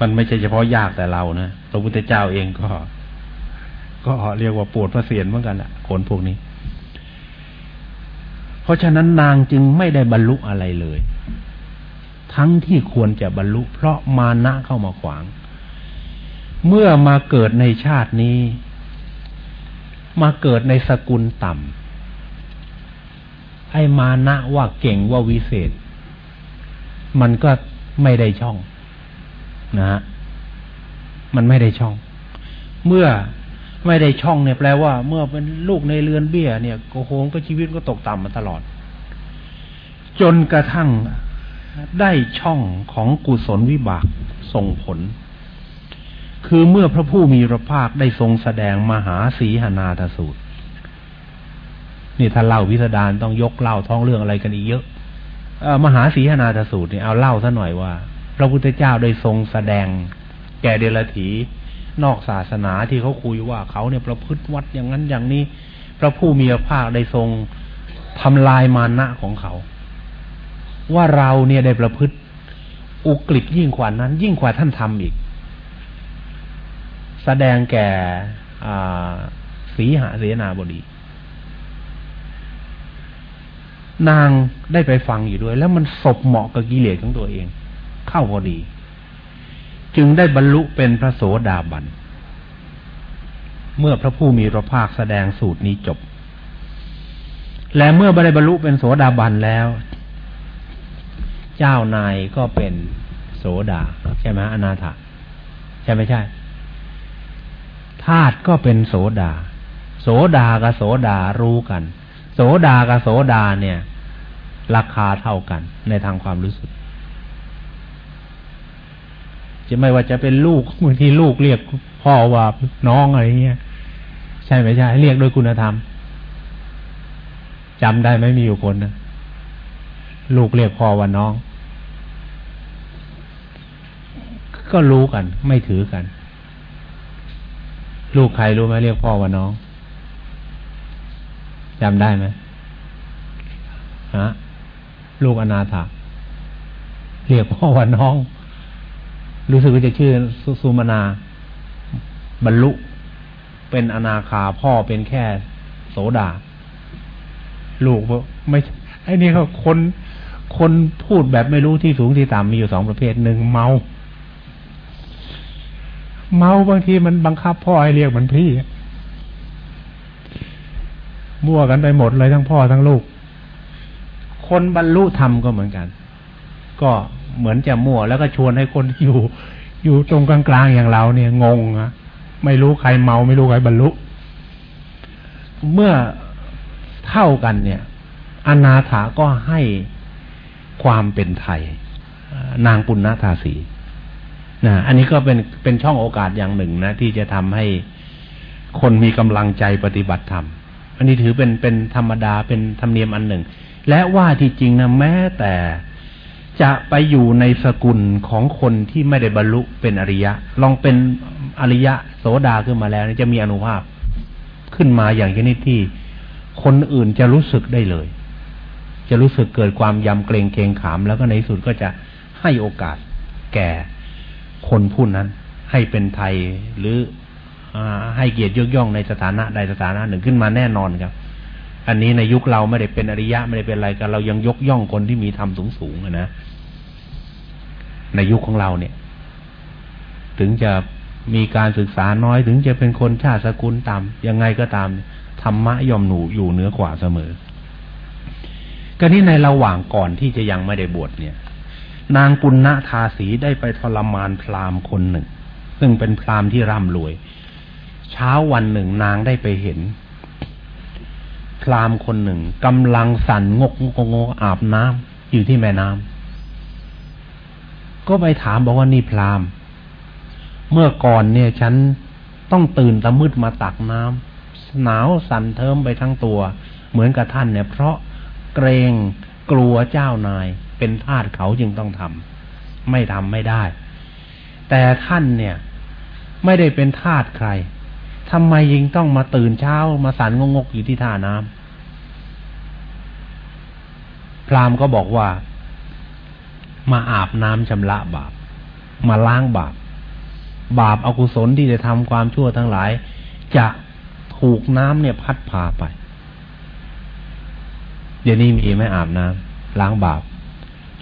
มันไม่ใช่เฉพาะยากแต่เรานะพระพุทธเจ้าเองก็ ก็เรียกว่าปวดพระเสียนเหมือนกันแหละคนพวกนี้ เพราะฉะนั้นนางจึงไม่ได้บรรลุอะไรเลย ทั้งที่ควรจะบรรลุ เพราะมานะเข้ามาขวาง เมื่อมาเกิดในชาตินี้ มาเกิดในสกุลต่ำไอ้มานะว่าเก่งว่าวิเศษ มันก็ไม่ได้ช่องนะฮะมันไม่ได้ช่อง เมื่อไม่ได้ช่องเนี่ยแปลว่า เมื่อเป็นลูกในเรือนเบี้ย เนี่ยโกโหงก็ชีวิตก็ตกต่ำมาตลอด จนกระทั่งได้ช่องของกุศลวิบากส่งผล คือเมื่อพระผู้มีพระภาคได้ทรงแสดงมหาสีหนาทสูตร นี่ถ้าเล่าวิสดารต้องยกเล่าท้องเรื่องอะไรกันอีกเยอะมหาสีหนาทสูตรเนี่ยเอาเล่าซะหน่อยว่า พระพุทธเจ้าโดยทรงแสดง แก่เดลถีนอกศาสนาที่เขาคุยว่าเขาเนี่ยประพฤติวัดอย่างนั้นอย่างนี้ พระผู้มีพระภาคได้ทรงทำลายมานะของเขา ว่าเราเนี่ยได้ประพฤติอุกฤษยิ่งกว่านั้น ยิ่งกว่าท่านทำอีก แสดงแก่สีหาเสนาบดี นางได้ไปฟังอยู่ด้วย แล้วมันศพเหมาะกับกิเลสของตัวเอง เข้าพอดี จึงได้บรรลุเป็นพระโสดาบัน เมื่อพระผู้มีพระภาคแสดงสูตรนี้จบ และเมื่อได้บรรลุเป็นโสดาบันแล้ว เจ้านายก็เป็นโสดา ใช่ไหมอนาถาใช่ไม่ใช่ ธาตุก็เป็นโสดา โสดากับโสดารู้กัน โสดากับโสดาเนี่ย ราคาเท่ากันในทางความรู้สึก จะไม่ว่าจะเป็นลูกบางทีลูกเรียกพ่อว่าน้องอะไรเงี้ยใช่ไหมใช่เรียกโดยคุณธรรมจำได้ไหมมีอยู่คนนะลูกเรียกพ่อว่าน้อง ก็รู้กัน ไม่ถือกัน ลูกใครรู้ไหมเรียกพ่อว่าน้องจำได้ไหมฮะลูกอนาถาเรียกพ่อว่าน้อง รู้สึกว่าจะชื่อสุมานา บรรลุเป็นอนาคาพ่อเป็นแค่โสดา ลูกไม่ไอ้นี่เขาคนคนพูดแบบไม่รู้ที่สูงที่ต่ำมีอยู่สองประเภทหนึ่งเมา เมาบางทีมันบังคับพ่อให้เรียกเหมันพี่มั่วกันไปหมดเลยทั้งพ่อทั้งลูก คนบรรลุธรรมก็เหมือนกัน ก็เหมือนจะมั่วแล้วก็ชวนให้คนอยู่ อยู่ตรงกลางๆอย่างเราเนี่ย งงอะไม่รู้ใครเมาไม่รู้ใครบรรลุ เมื่อเท่ากันเนี่ยอนาถาก็ให้ความเป็นไทย นางปุณณธาสี นะอันนี้ก็เป็นเป็นช่องโอกาสอย่างหนึ่งนะ ที่จะทำให้คนมีกำลังใจปฏิบัติธรรมอันนี้ถือเป็นเป็นธรรมดาเป็นธรรมเนียมอันหนึ่ง และว่าที่จริงนะแม้แต่จะไปอยู่ในสกุลของคนที่ไม่ได้บรรลุเป็นอริยะ ลองเป็นอริยะโสดาขึ้นมาแล้วจะมีอนุภาพขึ้นมาอย่างชนิดที่คนอื่นจะรู้สึกได้เลย จะรู้สึกเกิดความยำเกรงเกรงขาม แล้วก็ในสุดก็จะให้โอกาสแก่ คนผู้นั้น ให้เป็นไทยหรืออให้เกียรติยกย่องในสถานะใดสถานะหนึ่งขึ้นมาแน่นอนครับ อันนี้ในยุคเราไม่ได้เป็นอริยะไม่ได้เป็นอะไรกันเรายังยกย่องคนที่มีธรรมสูงสูงนะในยุคของเราเนี่ย ถึงจะมีการศึกษาน้อยถึงจะเป็นคนชาติสกุลต่ำยังไงก็ตามธรรมะย่อมหนูอยู่เหนือกว่าเสมอก็นี่ในระหว่างก่อนที่จะยังไม่ได้บวชเนี่ย นางปุณณทาสีได้ไปทรมานพราหมณ์คนหนึ่ง ซึ่งเป็นพราหมณ์ที่ร่ำรวย เช้าวันหนึ่งนางได้ไปเห็น พราหมณ์คนหนึ่งกำลังสั่นงกงกงอาบน้ำอยู่ที่แม่น้ำก็ไปถามบอกว่านี่พราหมณ์ เมื่อก่อนเนี่ยฉันต้องตื่นตะมืดมาตักน้ำหนาวสั่นเทิมไปทั้งตัว เหมือนกับท่านเนี่ย เพราะเกรงกลัวเจ้านาย เป็นทาสเขาจึงต้องทำไม่ทำไม่ได้ แต่ท่านเนี่ย ไม่ได้เป็นทาสใครทำไมยิงต้องมาตื่นเช้ามาสันงงกอยู่ที่ท่าน้ำพรามก็บอกว่า มาอาบน้ำชำระบาป มาล้างบาป บาปอากุศลที่จะทำความชั่วทั้งหลาย จะถูกน้ำเนี่ยพัดพาไป เดี๋ยวนี้มีไหมอาบน้ำล้างบาป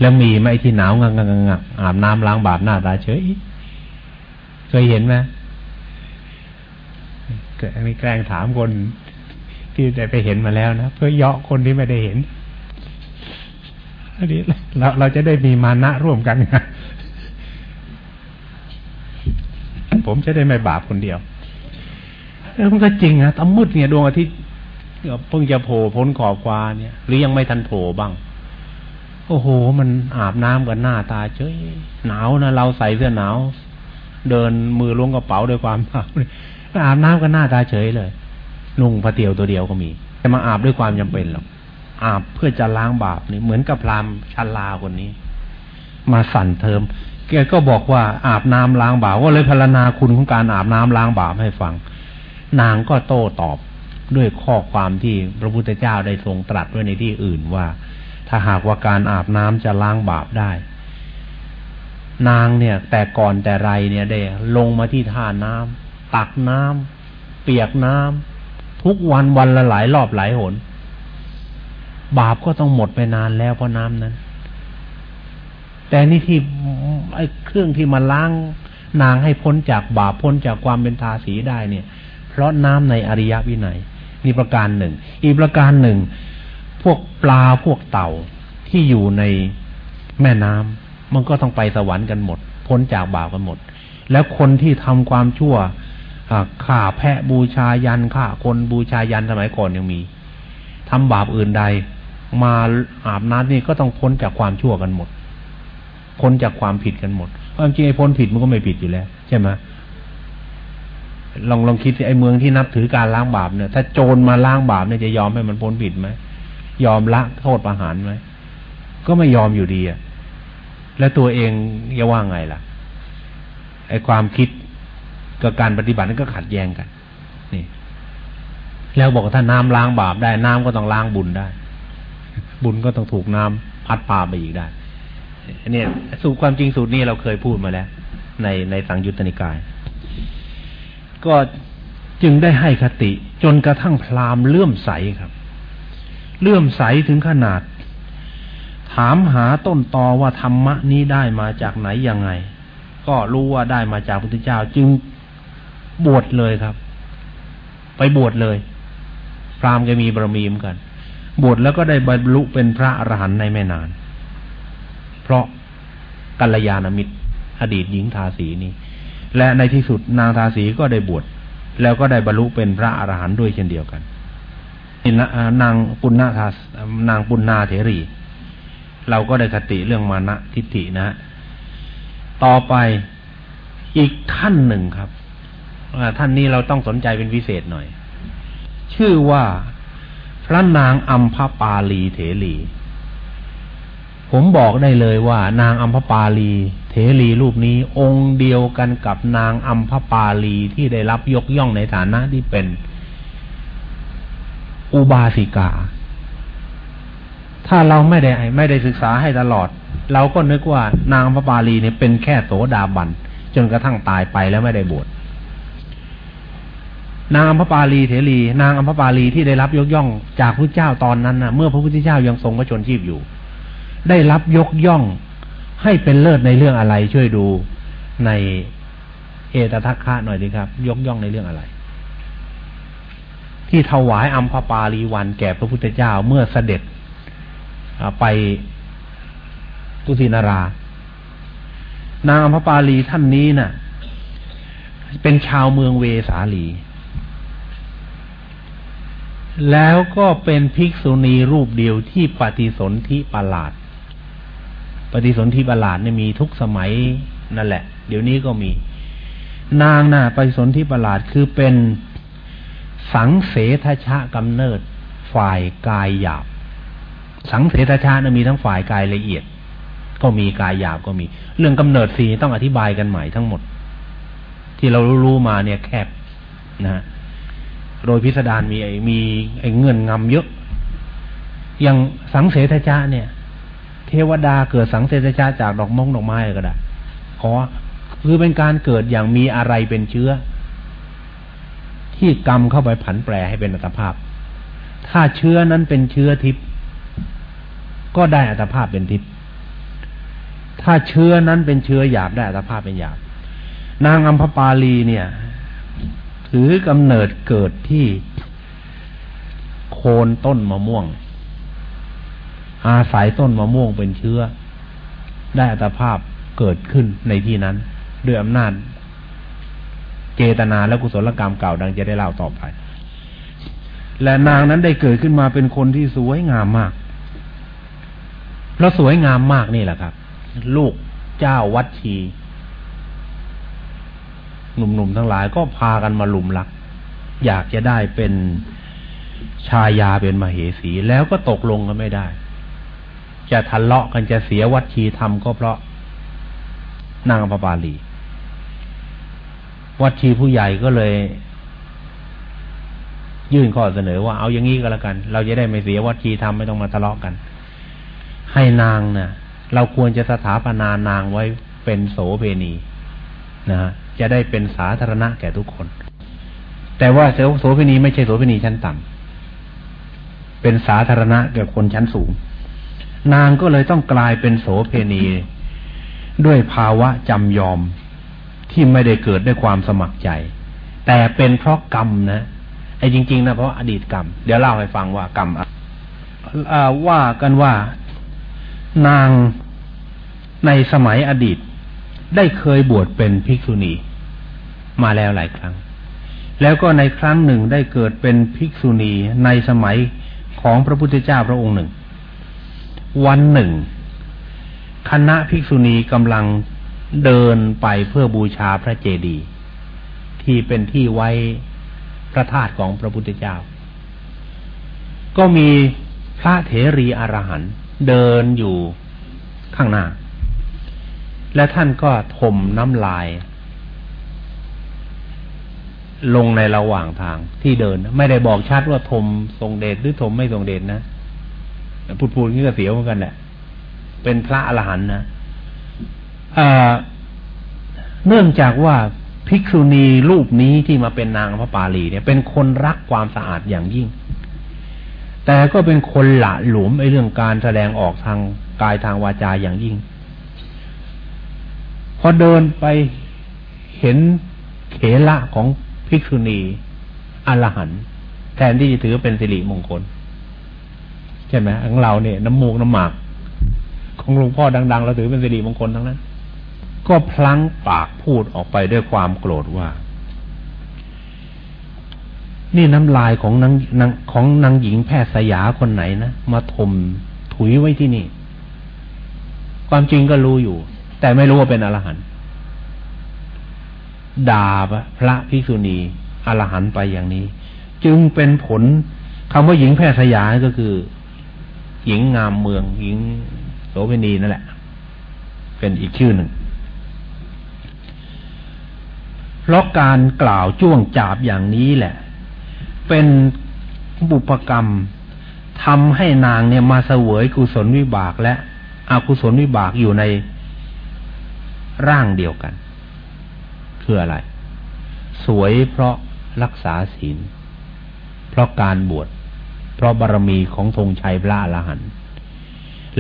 แล้วมีไหมที่หนาวงังงังงังอาบน้ำล้างบาปหน้าตาเฉยเคยเห็นไหมเกิดมีแกล้งถามคนที่ได้ไปเห็นมาแล้วนะเพื่อเยาะคนที่ไม่ได้เห็นอันนี้เราเราจะได้มีมานะร่วมกันนะผมจะได้ไม่บาปคนเดียวเออมันก็จริงนะตำมืดเนี่ยดวงอาทิตย์เพิ่งจะโผล่พ้นขอบฟ้าเนี่ย หรือยังไม่ทันโผล่บ้าง โอ้โห มันอาบน้ำกันหน้าตาเฉยหนาวนะเราใส่เสื้อหนาว เดินมือล้วงกระเป๋าด้วยความหนาวอาบน้ำกันหน้าตาเฉยเลยนุ่งผ้าเตียวตัวเดียวก็มีจะมาอาบด้วยความจำเป็นหรอกอาบเพื่อจะล้างบาปนี่เหมือนกับพรามชันลาคนนี้ มาสั่นเทิมแกก็บอกว่าอาบน้ำล้างบาปก็เลยพรรณนาคุณของการอาบน้ำล้างบาปให้ฟัง นางก็โต้ตอบด้วยข้อความที่พระพุทธเจ้าได้ทรงตรัสไว้ในที่อื่นว่า ถ้าหากว่าการอาบน้ำจะล้างบาปได้ นางเนี่ย แต่ก่อนแต่ไรเนี่ยได้ลงมาที่ท่าน้ำตักน้ำเปียกน้ำทุกวันวันละหลายรอบหลายหน บาปก็ต้องหมดไปนานแล้วเพราะน้ำนั้น แต่นี่ที่ไอ้เครื่องที่มาล้างนางให้พ้นจากบาปพ้นจากความเป็นทาสีได้เนี่ย เพราะน้ำในอริยวินัยนี่ประการหนึ่ง อีกประการหนึ่ง พวกปลาพวกเต่าที่อยู่ในแม่น้ำมันก็ต้องไปสวรรค์กันหมด พ้นจากบาปกันหมด แล้วคนที่ทำความชั่วฆ่าแพะบูชายันฆ่าคนบูชายันสมัยก่อนยังมีทำบาปอื่นใด มาอาบน้ำนี่ก็ต้องพ้นจากความชั่วกันหมด พ้นจากความผิดกันหมดความจริงไอ้พ้นผิดมันก็ไม่ผิดอยู่แล้ว ใช่ไหมลองลองคิดไอ้เมืองที่นับถือการล้างบาปเนี่ย ถ้าโจรมาล้างบาปเนี่ยจะยอมให้มันพ้นผิดไหม ยอมละโทษประหารไหมก็ไม่ยอมอยู่ดีอะแล้วตัวเองจะว่าไงล่ะไอ้ความคิดกับการปฏิบัตินั้นก็ขัดแย้งกัน นี่ แล้วบอกถ้าน้ำล้างบาปได้น้ำก็ต้องล้างบุญได้ บุญก็ต้องถูกน้ำพัดพาไปอีกได้เนี่ยสูตรความจริงสูตรนี้เราเคยพูดมาแล้ว ในในสังยุตตนิกาย ก็จึงได้ให้คติ จนกระทั่งพราหมณ์เลื่อมใสครับ เลื่อมใสถึงขนาด ถามหาต้นตอว่าธรรมะนี้ได้มาจากไหนยังไง ก็รู้ว่าได้มาจากพระพุทธเจ้าจึงบวชเลยครับ ไปบวชเลย พราหมณ์ก็มีบารมีเหมือนกัน บวชแล้วก็ได้บรรลุเป็นพระอรหันต์ในไม่นาน เพราะกัลยาณมิตร อดีตหญิงทาสีนี้ และในที่สุดนางทาสีก็ได้บวชแล้วก็ได้บรรลุเป็นพระอรหันต์ด้วยเช่นเดียวกัน นางปุณณทานางปุณณาเถรี เราก็ได้คติเรื่องมานะทิฏฐินะ ต่อไปอีกท่านหนึ่งครับท่านนี้เราต้องสนใจเป็นพิเศษหน่อย ชื่อว่าพระนางอัมพปาลีเถรีผมบอกได้เลยว่านางอัมพปาลี เถรีรูปนี้องค์เดียวกันกับนางอัมพปาลีที่ได้รับยกย่องในฐานะที่เป็น อุบาสิกา ถ้าเราไม่ได้ไม่ได้ศึกษาให้ตลอด เราก็นึกว่านางอัมพปาลีเนี่ยเป็นแค่โสดาบันจนกระทั่งตายไปแล้วไม่ได้บวชนางอัมพปาลีเถรีนางอัมพปาลีที่ได้รับยกย่องจากพระเจ้าตอนนั้นนะเมื่อพระพุทธเจ้ายังทรงพระชนชีพอยู่ ได้รับยกย่องให้เป็นเลิศในเรื่องอะไรช่วยดูในเอตทัคคะหน่อยดีครับ ยกย่องในเรื่องอะไร ที่ถวายอัมพปาลีวันแก่พระพุทธเจ้าเมื่อเสด็จไปกุสินารา นางอัมพปาลีท่านนี้นะ่ะ เป็นชาวเมืองเวสาลี แล้วก็เป็นภิกษุณีรูปเดียวที่ปฏิสนธิประหลาด ปฏิสนธิประหลาดเนี่ยมีทุกสมัยนั่นแหละ เดี๋ยวนี้ก็มี นางน่ะปฏิสนธิประหลาดคือเป็น สังเสทชะกำเนิด ฝ่ายกายหยาบ สังเสทชะนะมีทั้งฝ่ายกายละเอียด ก็มีกายหยาบก็มี เรื่องกำเนิดสีต้องอธิบายกันใหม่ทั้งหมด ที่เรารู้มาเนี่ยแคบนะโดยพิสดารมีไอ้มีไอ้เงื่อนงำเยอะ อย่างสังเสทชะเนี่ย เทวดาเกิดสังเสริชาจากดอกมงดอกไม้ก็ได้ขอคือเป็นการเกิดอย่างมีอะไรเป็นเชื้อ ที่กรรมเข้าไปผันแปรให้เป็นอัตภาพ ถ้าเชื้อนั้นเป็นเชื้อทิพย์ก็ได้อัตภาพเป็นทิพย์ถ้าเชื้อนั้นเป็นเชื้อหยาบได้อัตภาพเป็นหยาบ นางอัมพปาลีเนี่ย ถือกำเนิดเกิดที่โคนต้นมะม่วง อาศัยต้นมะม่วงเป็นเชื้อ ได้อัตภาพเกิดขึ้นในที่นั้น ด้วยอำนาจ เจตนาและกุศลกรรมเก่าดังจะได้เล่าต่อไป และนางนั้นได้เกิดขึ้นมาเป็นคนที่สวยงามมากเพราะสวยงามมากนี่แหละครับ ลูกเจ้าวัดชีหนุ่มๆทั้งหลายก็พากันมาลุมรัก อยากจะได้เป็นชายาเป็นมเหสีแล้วก็ตกลงกันไม่ได้ จะทะเลาะกันจะเสียวัดชีธรรมก็เพราะนางอัมพปาลี วัดชีผู้ใหญ่ก็เลย ยื่นข้อเสนอว่าเอาอย่างนี้ก็แล้วกัน เราจะได้ไม่เสียวัดชีทำไม่ต้องมาทะเลาะกัน ให้นางนะ่ะ เราควรจะสถาปนานางไว้เป็นโสเพณีนะฮะจะได้เป็นสาธารณะแก่ทุกคน แต่ว่าโสเพณีไม่ใช่โสเพณีชั้นต่ำเป็นสาธารณะแก่คนชั้นสูง นางก็เลยต้องกลายเป็นโสเพณี ด้วยภาวะจำยอม ที่ไม่ได้เกิดด้วยความสมัครใจ แต่เป็นเพราะกรรมนะไอ้จริง ๆ นะเพราะอดีตกรรม เดี๋ยวเล่าให้ฟังว่ากรรมว่ากันว่านางในสมัยอดีต ได้เคยบวชเป็นภิกษุณี มาแล้วหลายครั้ง แล้วก็ในครั้งหนึ่งได้เกิดเป็นภิกษุณีในสมัยของพระพุทธเจ้าพระองค์หนึ่ง วันหนึ่ง คณะภิกษุณีกำลัง เดินไปเพื่อบูชาพระเจดีย์ที่เป็นที่ไว้พระธาตุของพระพุทธเจ้า ก็มีพระเถรีอรหันต์เดินอยู่ข้างหน้า และท่านก็ถมน้ำลาย ลงในระหว่างทางที่เดิน ไม่ได้บอกชัดว่าถมทรงเดชหรือถมไม่ทรงเดชนะพูดพูดนี่ก็เสียวเหมือนกันแหละเป็นพระอรหันต์นะ เนื่องจากว่าภิกษุณีรูปนี้ที่มาเป็นนางพระปาลีเนี่ย เป็นคนรักความสะอาดอย่างยิ่ง แต่ก็เป็นคนหละหลวมไอ้เรื่องการแสดงออกทางกายทางวาจาอย่างยิ่ง พอเดินไปเห็นเขละของภิกษุณีอรหันต์แทนที่จะถือเป็นสิริมงคล ใช่ไหมของเราเนี่ย น้ำมูกน้ำหมาก ของหลวงพ่อดัง ๆ เราถือเป็นสิริมงคลทั้งนั้น ก็พลั้งปากพูดออกไปด้วยความโกรธว่า นี่น้ำลายของนางนางของนางหญิงแพทย์สยาคนไหนนะมาถมถุยไว้ที่นี่ ความจริงก็รู้อยู่ แต่ไม่รู้ว่าเป็นอรหันต์ด่าพระภิกษุณีอรหันต์ไปอย่างนี้ จึงเป็นผลคำว่าหญิงแพทย์สยาก็คือ หญิงงามเมือง หญิงโสเภณีนั่นแหละ เป็นอีกชื่อหนึ่งเพ ราะการกล่าวจ้วงจาบอย่างนี้แหละ เป็นบุปกรรมทำให้นางเนี่ยมาเสวยกุศลวิบากและอกุศลวิบากอยู่ในร่างเดียวกัน คืออะไร สวยเพราะรักษาศีล เพราะการบวชเพราะบารมีของธงชัยพระอรหันต์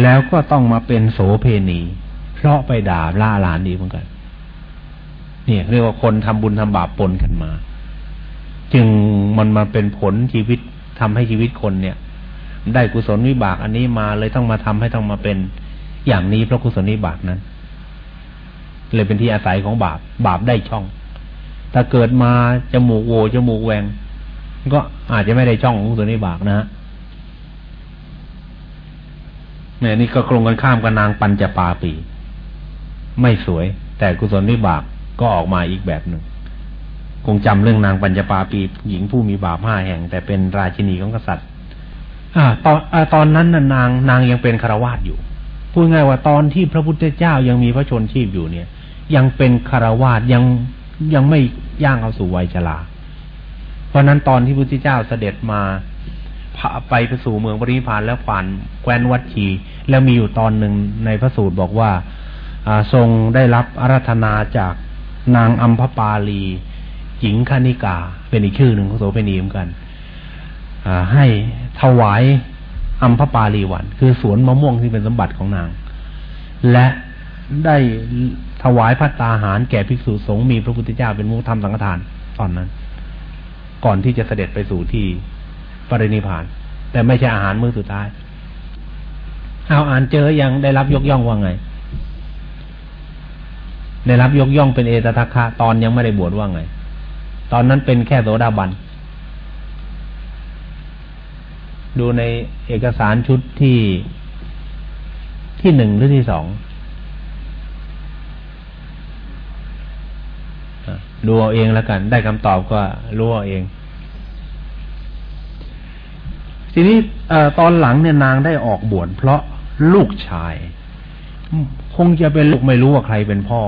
แล้วก็ต้องมาเป็นโสเพณี เพราะไปด่าพระอรหันต์ดีเหมือนกัน เนี่ยเรียกว่าคนทำบุญทำบาปปนกันมา จึงมันมาเป็นผลชีวิตทำให้ชีวิตคนเนี่ย ได้กุศลวิบากอันนี้มาเลยต้องมาทำให้ต้องมาเป็นอย่างนี้เพราะกุศลนิบาตนั้น เลยเป็นที่อาศัยของบาปบาปได้ช่อง ถ้าเกิดมาจมูกโวจมูกแหวงก็อาจจะไม่ได้ช่องของกุศลนิบาตนะฮะเนี่ยนี่ก็กลงกันข้ามกับนางปัญจปาปี ไม่สวย แต่กุศลนิบาก ก็ออกมาอีกแบบหนึ่ง คงจำเรื่องนางปัญจปาปีหญิงผู้มีบาปห้าแห่ง แต่เป็นราชินีของกษัตริย์ อ่า ตอนอตอนนั้นน่ะนางนางยังเป็นคารวาสอยู่ พูดง่ายว่าตอนที่พระพุทธเจ้ายังมีพระชนชีพอยู่เนี่ย ยังเป็นคารวาสยังยังไม่ย่างเข้าสู่วัยชราเพราะนั้นตอนที่พระพุทธเจ้าเสด็จมาไปไปสู่เมืองปริพานแล้วผ่านแคว้นวัดชี แล้วมีอยู่ตอนหนึ่งในพระสูตรบอกว่าทรงได้รับอารัธนาจาก นางอัมพปาลีหญิงคณิกา เป็นอีกชื่อหนึ่งของโสเภณีเหมือนกันให้ถวายอัมพปาลีวัน คือสวนมะม่วงที่เป็นสมบัติของนาง และได้ถวายพัตตาหารแก่ภิกษุสงฆ์มีพระพุทธเจ้าเป็นมุขธรรมสังฆทานตอนนั้น ก่อนที่จะเสด็จไปสู่ที่ปรินิพาน แต่ไม่ใช่อาหารมื้อสุดท้าย เอาอ่านเจอยังได้รับยกย่องว่าไง ได้รับยกย่องเป็นเอตทัคคะตอนยังไม่ได้บวชว่าไง ตอนนั้นเป็นแค่โสดาบัน ดูในเอกสารชุดที่ที่หนึ่งหรือที่สองดูเอาเองแล้วกัน ได้คำตอบก็รู้เอาเอง ทีนี้ตอนหลังเนี่ยนางได้ออกบวชเพราะลูกชาย คงจะเป็นลูกไม่รู้ว่าใครเป็นพ่อ